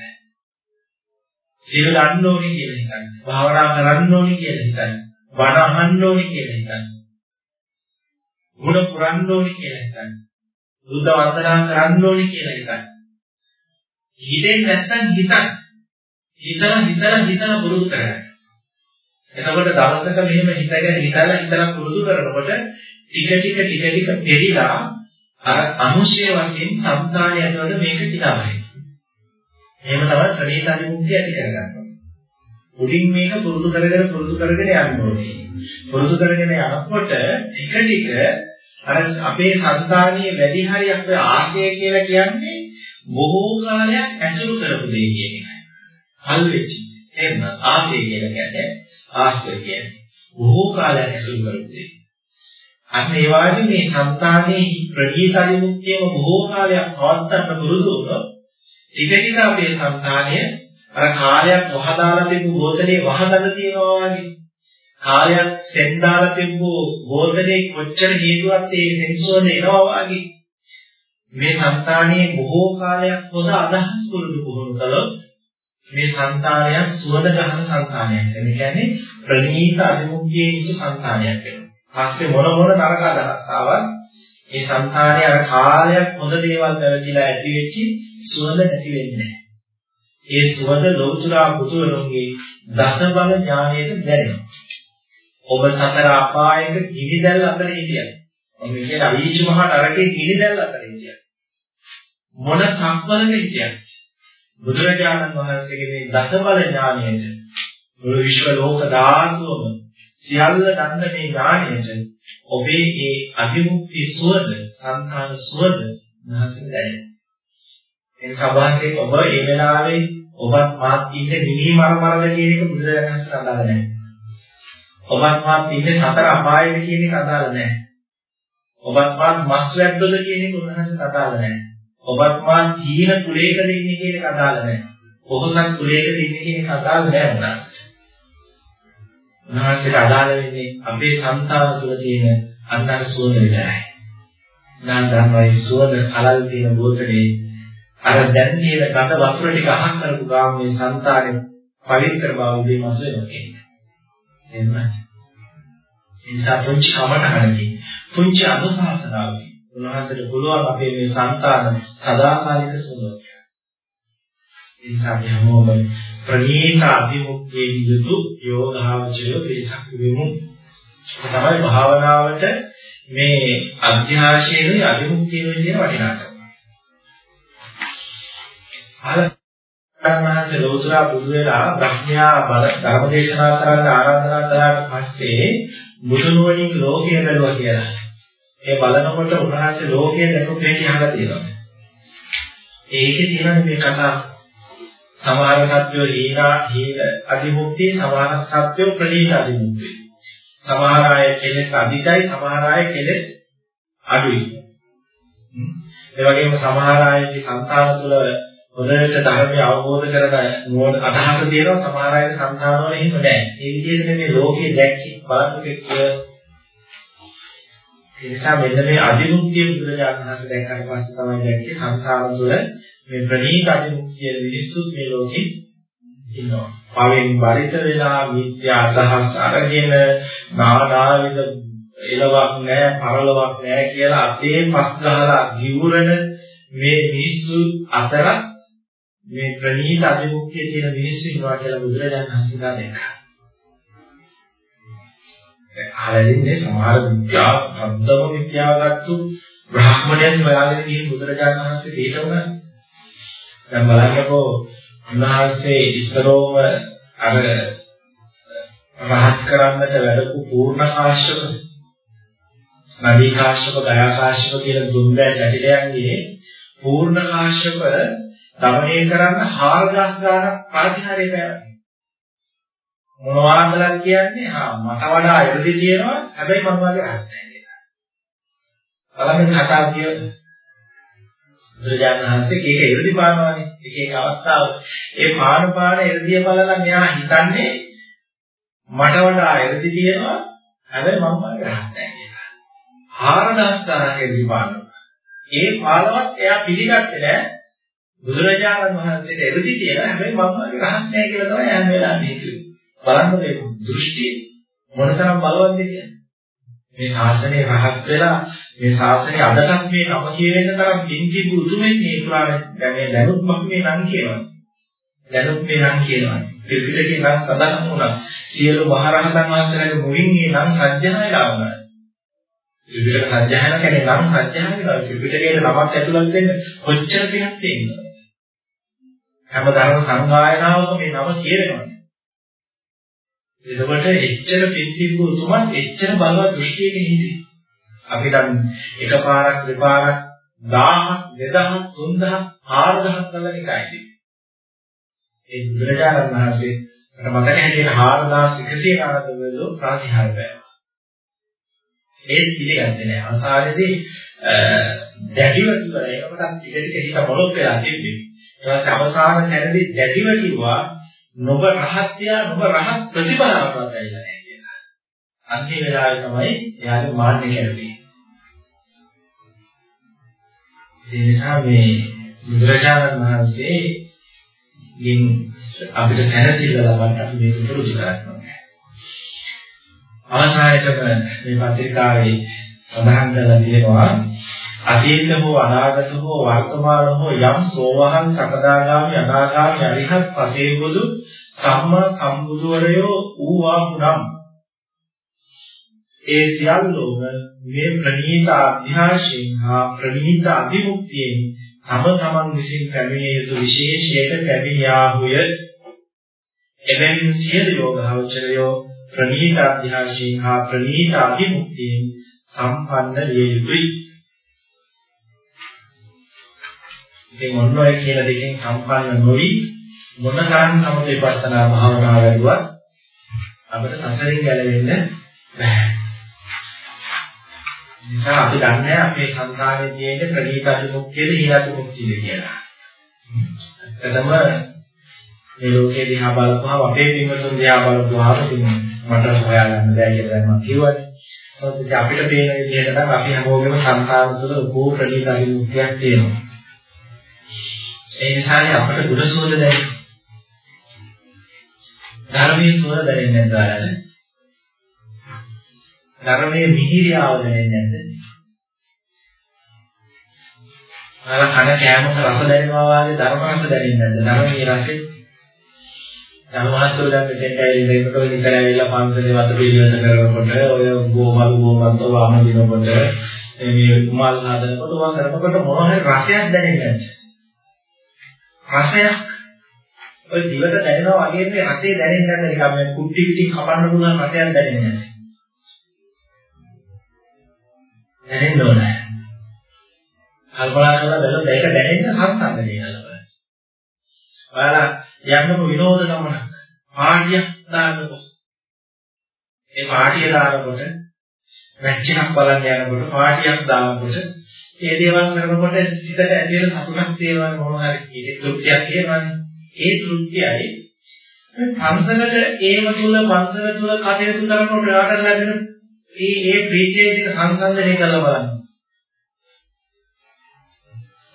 සිල් ගන්න ඕනේ කියලා හිතන්න. භාවනා කරන්න ඕනේ කියලා හිතන්න. බණ අහන්න ඕනේ කියලා හිතන්න. ගුණ පුරන්න ඕනේ කියලා හිතන්න. බුද්ධ වන්දනා කරන්න ඕනේ කියලා හිතන්න. හිතෙන් නැත්තම් හිතන්න. හිතලා හිතලා හිතලා පුරුදු කරගන්න. එතකොට දවසක මෙහෙම හිතගෙන හිතලා හිතලා පුරුදු කරනකොට ටික ටික ටික ටික පෙරිලා අර අනුශය වශයෙන් සම්තාණය ඇතුළත මේක කිනාවයි. එහෙම තමයි ප්‍රණීතානි මුක්තිය ඇති කරගන්නවා. උඩින් මේක පුරුදු කරගෙන පුරුදු කරගෙන යන්න ඕනේ. පුරුදු කරගෙන යනකොට ටික ටික අර අපේ సంతානියේ වැඩි හරියක් ඔය ආශය කියලා කියන්නේ බොහෝ කාලයක් ඇසුරු කරපු දෙයක් කියන එකයි. හල් වෙච්ච. එහෙම ආශය කියලා කියන්නේ ආශ්‍රය කියන්නේ බොහෝ කාලයක් ඇසුරු කරපු දෙයක්. අන්න ඒ වගේ මේ సంతානයේ ප්‍රතිසරිමුක්තියම බොහෝ කාලයක් පවත්වන්න පුරුදු වුණොත් ටික ටික අපේ సంతානය අර කාලයක් වහදාලා තිබු ගෝතනේ වහගන්න තියෙනවා වගේ කාලයක් සෙන්දාලා තිබු ගෝතනේ කොච්චර හේතුවත් ඒ සෙන්සෝන එනවා වගේ මේ సంతානයේ බොහෝ කාලයක් හොඳ අදහස් පුරුදු පුහුණු කළොත් මේ సంతානය සුවඳ ගන්න సంతානයක්. ඒ කියන්නේ ප්‍රණීත අධිමුඛයේ යුතු సంతානයක් වෙනවා. පස්සේ මොන මොන නරක අදහස් ආවත් මේ సంతානයේ අර කාලයක් හොඳ දේවල් පැවතිලා ඇති වෙච්චි සුවඳ නැති වෙන්නේ ඒ සුවඳ ලෞතුරා පුතුරුන්ගේ දස බල ඥානයට දැනෙනවා. ඔබ සතර අපායක ගිනිදැල් අතර හිටියද? ඔබ කියන අවීච මහ නරකයේ ගිනිදැල් අතර හිටියද? මොන සම්පලක හිටියද? බුදුරජාණන් වහන්සේගේ මේ දසබල ඥාණයට මුළු විශ්ව ලෝක ධාතුවම සියල්ල දන්න මේ ඥාණයට ඔබේ මේ අධිමුක්ති සුවඳ, සංඛාන සුවඳ නැසෙ දැනෙනවා. ඒ සබාසේ ඔබ ඒ වෙලාවේ ඔබත් මාත් ඉන්නේ නිවි මර මරද කියන එක බුදුරජාණන් වහන්සේ අදාළ නැහැ. ඔබත් මාත් ඉන්නේ සතර අපායෙද කියන එක අදාළ නැහැ. ඔබත් මාත් මස් වැද්දද කියන එක උන්වහන්සේට අදාළ නැහැ. ඔබත් මා තීන කුලයකද ඉන්නේ කියන එක අදාළ නැහැ. පොහොසත් කුලයකද ඉන්නේ කියන එක අදාළ නැහැ උනාට. උන්වහන්සේට අදාළ වෙන්නේ අපේ සංතාව තුළ තියෙන අන්තර සුවඳ විතරයි. නාන ධර්මයේ සුවඳ කලල් තියෙන බෝතලේ අර දැන් තියෙන ගඳ වතුර ටික අහක් කරපු ගාම මේ සංතාරේ පවිත්‍ර බව උදේ මාස වෙනවා. එහෙම නිසා පුංචි කමඨහනදී පුංචි අනුශාසනාවකින් උන්වහන්සේට පුළුවන් අපේ මේ සංතාන සදාකාලික සුවඳ. ඒ නිසා අපි හැමෝම ප්‍රණීත අභිමුඛයේ යුතු යෝගාවචරය පිළිසක් වෙමු. ඒ තමයි භාවනාවට මේ අධ්‍යාශයේ අභිමුඛයේ කියන වටිනාකම. ආලංකාරමහන්සේ ලෝතුරා බුදු වෙලා ප්‍රඥා බල ධර්මදේශනා කරන්න ආරාධනා කළාට පස්සේ බුදුනුවණින් ලෝකය බැලුවා කියලා. ඒ බලනකොට උන්වහන්සේ ලෝකයේ දැකපු දෙයක් අහලා තියෙනවා. ඒකේ තියෙන මේ කතා සමහර සත්‍යෝ හේනා හේන අධිමුක්තිය සමහර සත්‍යෝ ප්‍රලීන අධිමුක්තිය. සමහර අය කෙලෙස් අධිකයි සමහර අය කෙලෙස් අඩුයි. ඒ වගේම සමහර අයගේ సంతාන තුළ හොඳට ධර්මය අවබෝධ කරගන්න නුවණ අදහස තියෙනවා සමහර අයගේ సంతාන වල එහෙම නැහැ. ඒ විදිහට මේ ලෝකේ දැක්කේ බලන්නක කියලා ඒ නිසා මෙන්න මේ අදිමුක්තිය බුදුරජාණන් වහන්සේ දැක්කට පස්සේ තමයි දැක්කේ සංසාර තුළ මේ ප්‍රණීත අදිමුක්තිය මිනිස්සුත් මේ ලෝකේ ඉන්නවා. පවෙන් බරිත වෙලා මිත්‍යා අදහස් අරගෙන නානාවිද එලවක් නැහැ, පරලොවක් නැහැ කියලා අතේ පස් ගහලා ජීවරණ මේ මිනිස්සු අතර මේ ප්‍රණීත අදිමුක්තිය තියෙන මිනිස්සු ඉන්නවා කියලා බුදුරජාණන් වහන්සේ දැක්කා. ආලෙන්නේ සමහර විද්‍යාව සම්දම විද්‍යාව ගත්තු බ්‍රාහ්මණයන් හොයාගෙන ගිහින් බුදුරජාණන් වහන්සේ දෙයට උනා. දැන් බලන්නකෝ උන්වහන්සේ ඉස්සරෝම අර රහත් කරන්නට වැඩපු පූර්ණ කාශ්‍යප නදී කාශ්‍යප ගයා කාශ්‍යප කියන දුන්දෑ චටිලයන්ගේ පූර්ණ කාශ්‍යප දමනය කරන්න 4000 ගානක් ප්‍රතිහාරය පැවැත්තුවා. මොනවා කියලා කියන්නේ හා මට වඩා ඉරදි තියෙනවා හැබැයි මම වගේ රහත් නැහැ කියලා. බලන්න කතාව කියවද? බුදුරජාණන් වහන්සේ ඒක ඉරදි පානවානේ. එක එක අවස්ථාවල ඒ පාන පාන ඉරදිය බලලා මෙයා හිතන්නේ මට වඩා ඉරදි තියෙනවා හැබැයි මම වගේ රහත් නැහැ කියලා. 4000 තරකෙදි පානවා. ඒ පාලවත් එයා පිළිගත්තේ නෑ බුදුරජාණන් වහන්සේට එරදි කියලා හැබැයි මම වගේ රහත් නෑ කියලා තමයි හැම වෙලාවෙම හිතුවේ. බලන්න මේ දෘෂ්ටිය මොනතරම් බලවත්ද කියන්නේ. මේ ශාසනය රහත් වෙලා මේ ශාසනය අදටත් මේ නම කියවෙන්න තරම් කිංකිබු උතුමෙන් මේ පුරාණ දැන් මේ දැනුත් මම මේ නම් කියනවා. දැනුත් මේ නම් කියනවා. ත්‍රිපිටකේ නම් සඳහන් වුණා. සියලු මහරහතන් වහන්සේලාගේ මුලින් මේ නම් සත්‍යයලා වුණා. ත්‍රිපිටක සත්‍යයන කියන්නේ නම් සත්‍යයන කියලා ත්‍රිපිටකයේ නමක් ඇතුළත් වෙන්න කොච්චර පිනක් තියෙනවද? හැම ධර්ම සංගායනාවකම මේ නම කියනවා. එතකොට එච්චර පිටිබ්බු උතුමන් එච්චර බලවත් දෘෂ්ටියකින් හිටියේ. අපි දැන් එකපාරක් දෙපාරක් 1000ක් 2000ක් 3000 4000ක් කරලා එකයිද. ඒ බුදුරජාණන් වහන්සේ මට මතක හැටියට 4100 ආරම්භවලු ප්‍රතිහාර බෑවා. ඒ පිළිගන්නේ නැහැ. අසාරයේදී දැඩිව කිව්වා ඒකට ටික ටික හිත මොළොත් වෙලා තිබ්බේ. ඊට පස්සේ අවසාන තැනදී දැඩිව කිව්වා නොබ රහත්ය නොබ රහත් ප්‍රතිපදාවකට ඇවිල්ලා නැහැ කියලා. අන්තිම වෙලාවේ තමයි එයාගේ මාන්නේ කැඩුනේ. ඒ නිසා මේ බුදුරජාණන් වහන්සේ ගින් අපිට සැනසෙල්ල ලබන්න අපි මේක පුරුදු කරගන්නවා. අවසානයේදී මේ පත්‍රිකාවේ සඳහන් කරලා තියෙනවා අතීත හෝ අනාගත හෝ වර්තමාන හෝ යම් සෝවහන් සකදාගාමි අනාගාමි අරිහත් පසේබුදු සම්මා සම්බුදුවරයෝ ඌවාහුනම් ඒ සියල්ලෝම මේ ප්‍රණීත අධ්‍යාශයෙන් හා ප්‍රණීත අධිමුක්තියෙන් තම තමන් විසින් පැමිණිය යුතු විශේෂයක පැමිණියාහුය. එබැවින් සියලු යෝගාවචරයෝ ප්‍රණීත අධ්‍යාශයෙන් හා ප්‍රණීත අධිමුක්තියෙන් සම්පන්න විය යුතුයි. ඉතින් ඔන්න ඔය කියන දෙකෙන් සම්පන්න නොවි මොන තරම් සමථ විපස්සනා භාවනාව වැඩුවත් අපිට සසරින් ගැලවෙන්න බෑ. නිසා අපි දන්නේ අපේ සංසාරයේ තියෙන ප්‍රණීත අධිමුක්තියද හීනතු මුක්තියද කියලා. එතනම මේ ලෝකේ දිහා බලපුවාම අපේ පින්වතුන් දිහා බලපුවාම ඉතින් මට හොයාගන්න බෑ කියලා දැන් මම කිව්වා. ඒත් අපිට පේන විදිහට නම් අපි හැමෝගෙම සංසාර තුළ උපෝ ප්‍රණීත අධිමුක්තියක් තියෙනවා. ඒ නිසානේ අපට ගුණ සුවඳ දැනෙන්නේ. ධර්මයේ සුවඳ දැනෙන්නේ නැද්ද? ධර්මයේ මිහිරියාව දැනෙන්නේ නැද්ද? අර කන කෑමක රස දැනෙනවා වගේ ධර්ම රස දැනෙන්නේ නැද්ද? ධර්මයේ රසෙ ධර්මහත්ව දැන් මෙතෙන්ට ඇවිල්ලා ඉන්නකොට ඉතල ඇවිල්ලා පන්සලේ වත පිළිවෙත කරනකොට ඔය ගෝමල් ගෝමන්තව ආම දිනකොට මේ කුමල් හදනකොට වා කරනකොට මොන හරි රසයක් දැනෙන්නේ නැහැ. රසයක් ඔය දිවට දැනෙනවා වගේ මේ රසය දැනෙන්නේ නැහැ නිකන් මේ කුට්ටි පිටින් කපන්න පුළුවන් රසයක් දැනෙන්නේ නැහැ. දැනෙන්න ඕනේ. කල්පනා කරලා බලන්න ඒක දැනෙන්න සංසන්දනය කරලා. ඔයාලා යන්නකො විනෝද ගමනක් පාටියක් දාන්නකො. ඒ පාටිය දානකොට මැච් එකක් බලන්න යනකොට පාටියක් දානකොට ඒ දේවල් කරනකොට සිතට ඇති වෙන සතුටක් තියෙනවා මොනවා හරි ඒක තෘප්තියක් තියෙනවානේ. ඒ තෘප්තියයි පන්සලට ඒව තුල පන්සල තුල කටයුතු කරනකොට ඔයාලට ලැබෙන ඒ ඒ ප්‍රීතියේ තියෙන සංසන්දනය කරලා බලන්න.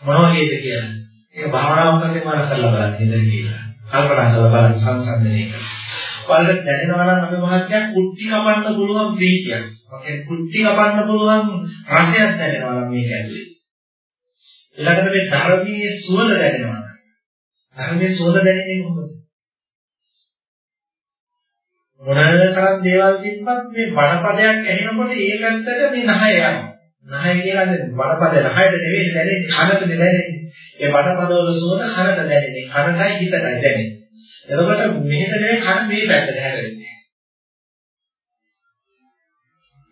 මොනවා වගේද කියන්නේ? ඒක භාවනාවක් වශයෙන් මම කරලා බලන්න ඉතින් කියලා. කල්පනා කරලා බලන්න සංසන්දනය කරලා. ඔයාලට දැනෙනවා නම් අපි මහත්යක් කුට්ටි කපන්න පුළුවන් ප්‍රීතියක්. ඔකේ කුට්ටි කපන්න පුළුවන් රසයක් දැනෙනවා නම් මේක ඇතුලේ. ඊළඟට මේ ධර්මයේ සුවඳ දැනෙනවා. ධර්මයේ සුවඳ දැනෙන්නේ කොහොමද? මොනතරම් දේවල් තිබ්බත් මේ බණපදයක් ඇහෙනකොට ඒකත්තට මේ නහය යනවා. නහය කියලා බණපද නහයට නෙවෙයි දැනෙන්නේ කනට දැනෙන්නේ. ඒ බණපදවල සුවඳ කනට දැනෙන්නේ. කනටයි හිතටයි දැනෙන්නේ. එතකොට මෙහෙට නෙවෙයි කන මේ පැත්තට හැරෙන්නේ.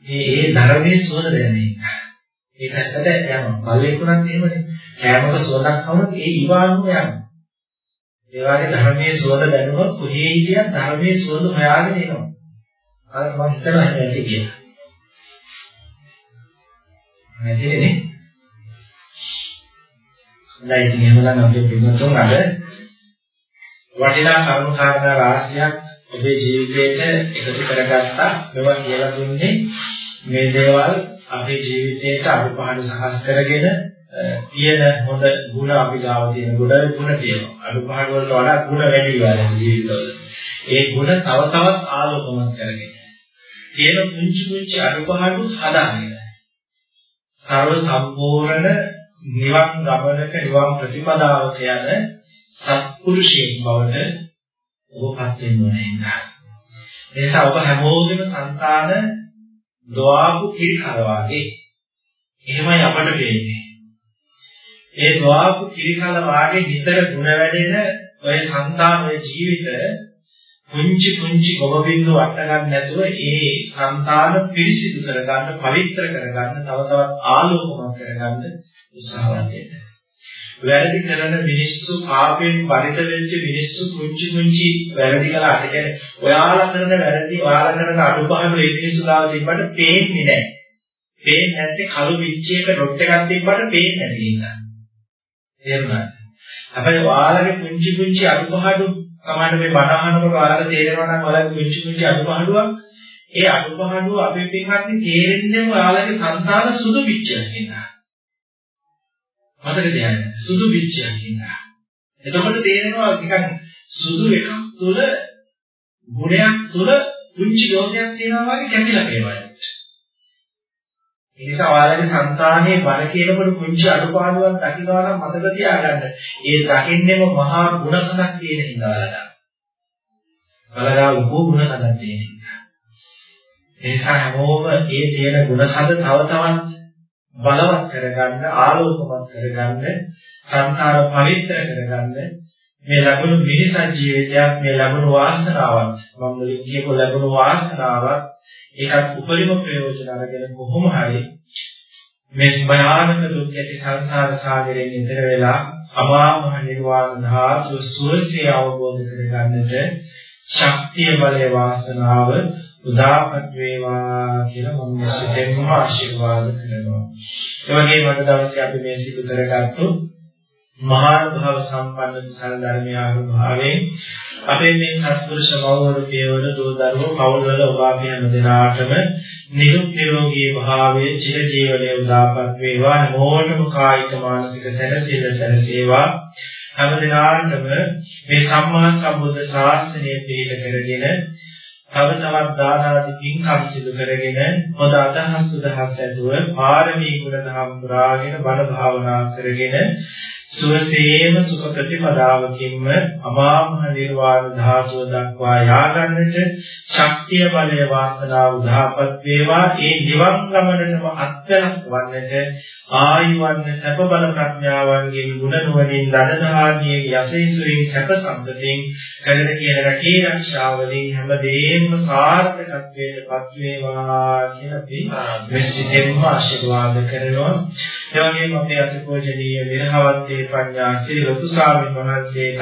මේ ඒ ධර්මයේ සුවඳ දැනෙන්නේ. ඒක ඇත්තට යනවා. මල්ලේකුණත් එහෙමනේ. කෑමක සුවඳක් වුණොත් ඒ ඊවානුම යනවා. ඒ වගේ ධර්මයේ සුවඳ දැනුනොත් කොහේ හිටියත් ධර්මයේ සුවඳ හොයාගෙන එනවා. අර මම හිතනවා ඇති කියලා. නැතිනේ. හොඳයි ඉතින් එහෙමනම් අපේ පින්වතුන් අද වටිනා කරුණු කාරණා රාශියක් ඔබේ ජීවිතයට එකතු කරගත්තා. මේවා කියලා දුන්නේ මේ දේවල් අපේ ජීවිතයට අනුපාඩු සකස් කරගෙන තියෙන හොඳ ಗುಣ අපි ගාව තියෙන ගුණ ගුණ තියෙනවා. අනුපාඩු වලට වඩා ගුණ වැඩි වෙනවා ජීවිතවල. ඒ ගුණ තව තවත් ආලෝකමත් කරගෙන. තියෙන පුංචි පුංචි අනුපාඩු හදාගෙන. සර්ව සම්පූර්ණ නිවන් ගමනක නිවන් ප්‍රතිපදාවක යන සත්පුරුෂයෙක් බවට ඔබපත් වෙන්න ඕනේ නේද? එනිසා ඔබ හැමෝගෙම సంతාන දොආපු කිරිකර වාගේ එහෙමයි අපට වෙන්නේ. ඒ දොආපු කිරිකර වාගේ නිතර ගුණ වැඩෙන ඔය సంతාන ඔය ජීවිත පුංචි පුංචි ගොබ බින්දු වට ගන්න නැතුව ඒ సంతාන පිරිසිදු කරගන්න, පවිත්‍ර කරගන්න, තව තවත් ආලෝකමත් කරගන්න උත්සාහවත් වෙන්න. වැරදි කරන මිනිස්සු පාපයෙන් පරිත වෙච්ච මිනිස්සු කුංචි කුංචි වැරදි කළා අට කියන්නේ ඔයාලා කරන වැරදි ඔයාලා කරන අඩුපාඩු ඒ මිනිස්සු ගාව තිබ්බට පේන්නේ නැහැ. පේන්නේ නැත්තේ කළු පිච්චියක ඩොට් එකක් තිබ්බට පේන්නේ නැති නිසා. තේරුණාද? හැබැයි ඔයාලගේ කුංචි කුංචි අඩුපාඩු සමහරවිට මේ බණ අහනකොට ඔයාලට තේරෙනවා නම් ඔයාලගේ කුංචි කුංචි අඩුපාඩුවක් ඒ අඩුපාඩුව අපේ පින්වත්නි තේරෙන්නේ ඔයාලගේ సంతාන සුදු පිච්චියක් නිසා. මතක තියාගන්න. සුදු පිච්චයක් ඉන්නවා. එතකොට තේරෙනවා නිකන් සුදු එකක් තුළ ගුණයක් තුළ පුංචි දෝෂයක් තියෙනවා වගේ කැපිලා පේනවා. ඒ නිසා ඔයාලගේ సంతානයේ බල කියනකොට පුංචි අඩුපාඩුවක් දකිනවා නම් මතක තියාගන්න. ඒ දකින්නෙම මහා ගුණසනක් තියෙන හිඳවලට. බලලා උපෝ ගුණසනක් තියෙන හිඳ. ඒ නිසා හැමෝම ඒ තියෙන ගුණසද තව තවත් බලවත් කරගන්න ආලෝකමත් කරගන්න සංකාර පවිත්‍ර කරගන්න මේ ලැබුණු මිනිසත් ජීවිතයක් මේ ලැබුණු වාසනාවක් මම මුලින් කියපු ලැබුණු වාසනාවක් ඒකත් උපරිම ප්‍රයෝජන අරගෙන කොහොම හරි මේ භයානක දුක් ඇති සංසාර සාගරයෙන් ඈතර වෙලා අමා මහ නිර්වාණ ධාතු සුවසේ අවබෝධ කරගන්නට ශක්තිය බලය වාසනාව උදාපත් වේවා කියලා මම සිතෙන්ම ආශිර්වාද කරනවා. ඒ වගේම අද දවසේ අපි මේ සිදු කරගත්තු මහා භාව සම්පන්න කුසල ධර්මයාගේ භාවයෙන් අපේ මේ සත්පුරුෂ මවවරු පියවර දෝ දරුවෝ පවුල්වල ඔබ අපි හැම දිනාටම නිරුක් නිරෝගී භාවයේ චිර ජීවනයේ උදාපත් වේවා හැමෝටම කායික මානසික සැනසෙල්ල සැනසේවා හැම දිනාටම මේ සම්මා සම්බුද්ධ ශාසනය පිළිපද කරගෙන තව තවත් දාන ආදී පින්කම් සිදු කරගෙන හොඳ අදහස් සුදහස් ඇතුව පාරමී ගුණ දහම් පුරාගෙන බණ භාවනා කරගෙන සුවසේම සුඛ ප්‍රතිපදාවකින්ම අමා මහ නිර්වාණ ධාතුව දක්වා යාගන්නට ශක්තිය බලය වාසනාව උදාපත් වේවා. ඒ නිවන් ගමනටම අත්වලක් වන්නට ආයුවන් සැප බල ප්‍රඥාවන්ගෙන් ගුණ නුවණින් දනදානියේ යසීසුරින් සැප සම්පතින් කලද කියන රැකී ආශාවලින් හැමදේම සාර්ථකත්වයට පත් වේවා කියලා අපි මෙසිතෙන්ම ආශිර්වාද කරනවා. ඒ වගේම අපේ අතිපූජනීය විරහවත්තේ පඤ්ඤාසේ ලොකු ස්වාමීන් වහන්සේටත්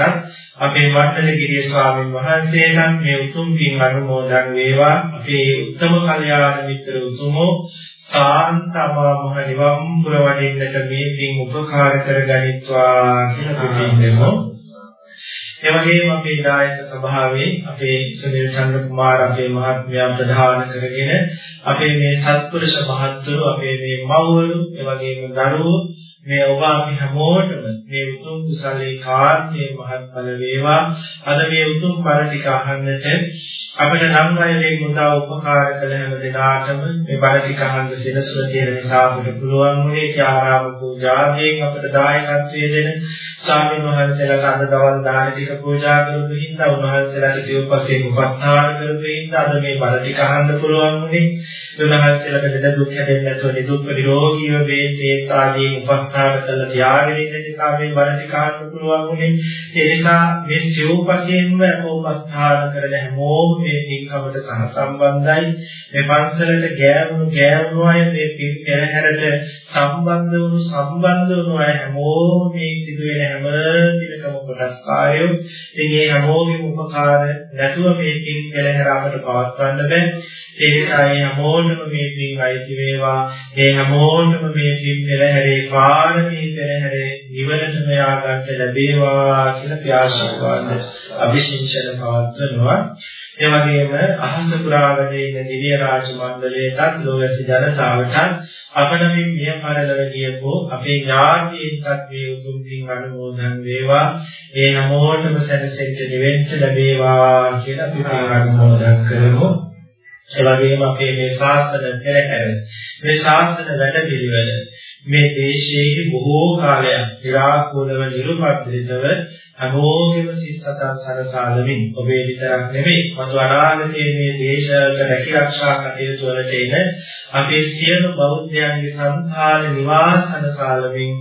අපේ වට්ටලගිරිය ස්වාමීන් වහන්සේටත් මේ උතුම් පින් අනුමෝදන් වේවා අපේ උත්තම කල්යාණ මිත්‍ර උතුමෝ සාන්තමා මහ නිවන් පුර වඩින්නට මේ පින් උපකාර කරගනිත්වා කියලා පිළිගන්නෙමු. ඒ වගේම අපේ දායක සභාවේ අපේ සුනිල් චන්ද්‍ර කුමාර අපේ මහත්මයා ප්‍රධාන කරගෙන අපේ මේ සත්පුරුෂ මහත්තුරු අපේ මේ මව්වරු ඒ වගේම දරුවෝ මේ ඔබ අපි හැමෝටම මේ උතුම් කුසලේ කාර්යයේ මහත්ඵල වේවා. අද මේ උතුම් බණ ටික අහන්නට අපිට නම් අයගේ මුදා උපකාර කළ හැම දිනාටම මේ බණ ටික අහන්න සෙනසුන තියෙන නිසා අපිට පුළුවන් වුණේ ආරාම පූජාවෙන් අපිට දායකත්වයේ දෙන ස්වාමීන් වහන්සේලාට අද දවල් දාන ටික පූජා කරපු හින්දා උන්වහන්සේලාට සිව්පස්සේ උපස්ථාන කරපු හින්දා අද මේ බණ ටික අහන්න පුළුවන් වුණේ. උන්වහන්සේලාට දෙද දුක් හැදෙන්නේ නැතුව නිදුක් නිරෝගීව මේ තේත් ආදී උපස්ථාන කළ තියාගෙන ඉන්න නිසා මේ බණ ටික අහන්න පුළුවන් වුණේ. ඒ නිසා මේ සිව්පස්යෙන්ම උපස්ථාන කරන හැමෝම මේ පින්කමට සහසම්බන්ධයි මේ පන්සලට ගෑවුණු ගෑවුණු අය මේ පින් පෙරහැරට සම්බන්ධ වුණු සම්බන්ධ වුණු අය හැමෝම මේ සිදුවෙන හැම දිනකම කොටස්කාරයෝ ඉතින් මේ හැමෝගෙම උපකාර නැතුව මේ පින් පෙරහැර අපට පවත්වන්න බෑ ඒ නිසා මේ හැමෝටම මේ පින් අයිති වේවා. මේ හැමෝටම මේ පින් පෙරහැරේ පාරමී පෙරහැරේ නිවනටම යාගන්න ලැබේවා කියලා ප්‍රාර්ථනා කරනවා අභිෂිංචන පවත්වනවා ඒ වගේම අහස පුරාවට ඉන්න දිව්‍ය රාජ මණ්ඩලයටත් ලෝකසි ජනතාවට අපනමින් මිය පරලව ගියපෝ අපේ ඥාතීන්ටත් මේ උතුම් පින් අනුමෝදන් වේවා. ඒ හැමෝටම සැනසෙන්න නිවෙන්න ලැබේවා කියලා අපි අනුමෝදන් කරමු. ඒ වගේම අපේ මේ ශාසන පෙරහැර මේ ශාසන වැඩ පිළිවෙල මේ දේශයේ බොහෝ කාලයක් විරාකෝලව නිරුපද්‍රිතව හැමෝගෙම සිස්සතන් සරසාලමින් ඔබේ විතරක් නෙමෙයි මතු අනාගතයේ මේ දේශක රැකිරක්ෂා කටයුතු වලට එන අපේ සියලු බෞද්ධයන්ගේ සංඛාල නිවාසන සාලමින්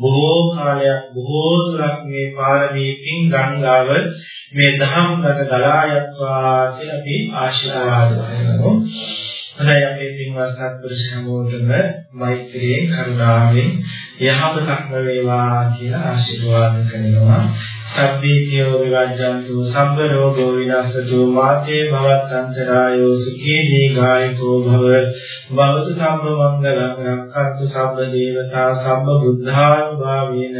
බොහෝ කාලයක් බොහෝ දුරක් මේ පාරමී පින් ගංගාව මේ දහම් රට ගලා යත්වා කියලා අපි ආශිර්වාද කරනවා. හොඳයි අපේ පින්වත් සත්පුරුෂ හැමෝටම මෛත්‍රියෙන් කරුණාවෙන් යහපතක්ම වේවා කියලා ආශිර්වාද කරනවා. සබ්බීතියෝ විවජ්ජන්තු සම්බ රෝගෝ විනාශතු මාතේ භවත්තන්තරායෝ සුඛී දීඝායකෝ භව. භවතු සම්බ මංගලං රක්ඛන්තු සම්බ දේවතා සම්බ බුද්ධානුභාවේන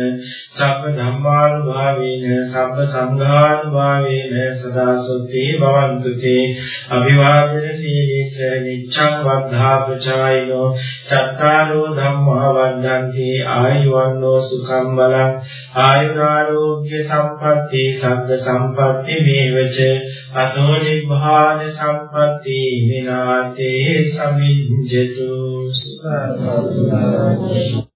සම්බ ධම්මානුභාවේන සම්බ සංඝානුභාවේන සදා සොත්තේ භවන්තු තේ අභිවාදන සීලස නිච්ඡං වද්ධා ප්‍රචායිනෝ චත්තාරෝ ධම්මා වන්දන්ති ආයුවන්නෝ සුඛං බලං ආයුරාෝග්‍ය සම්පatti සග්ග සම්පatti මේවච. අතෝ නිබ්බාන සම්පatti විනාතේ සමිඤ්ජතු. සුඛං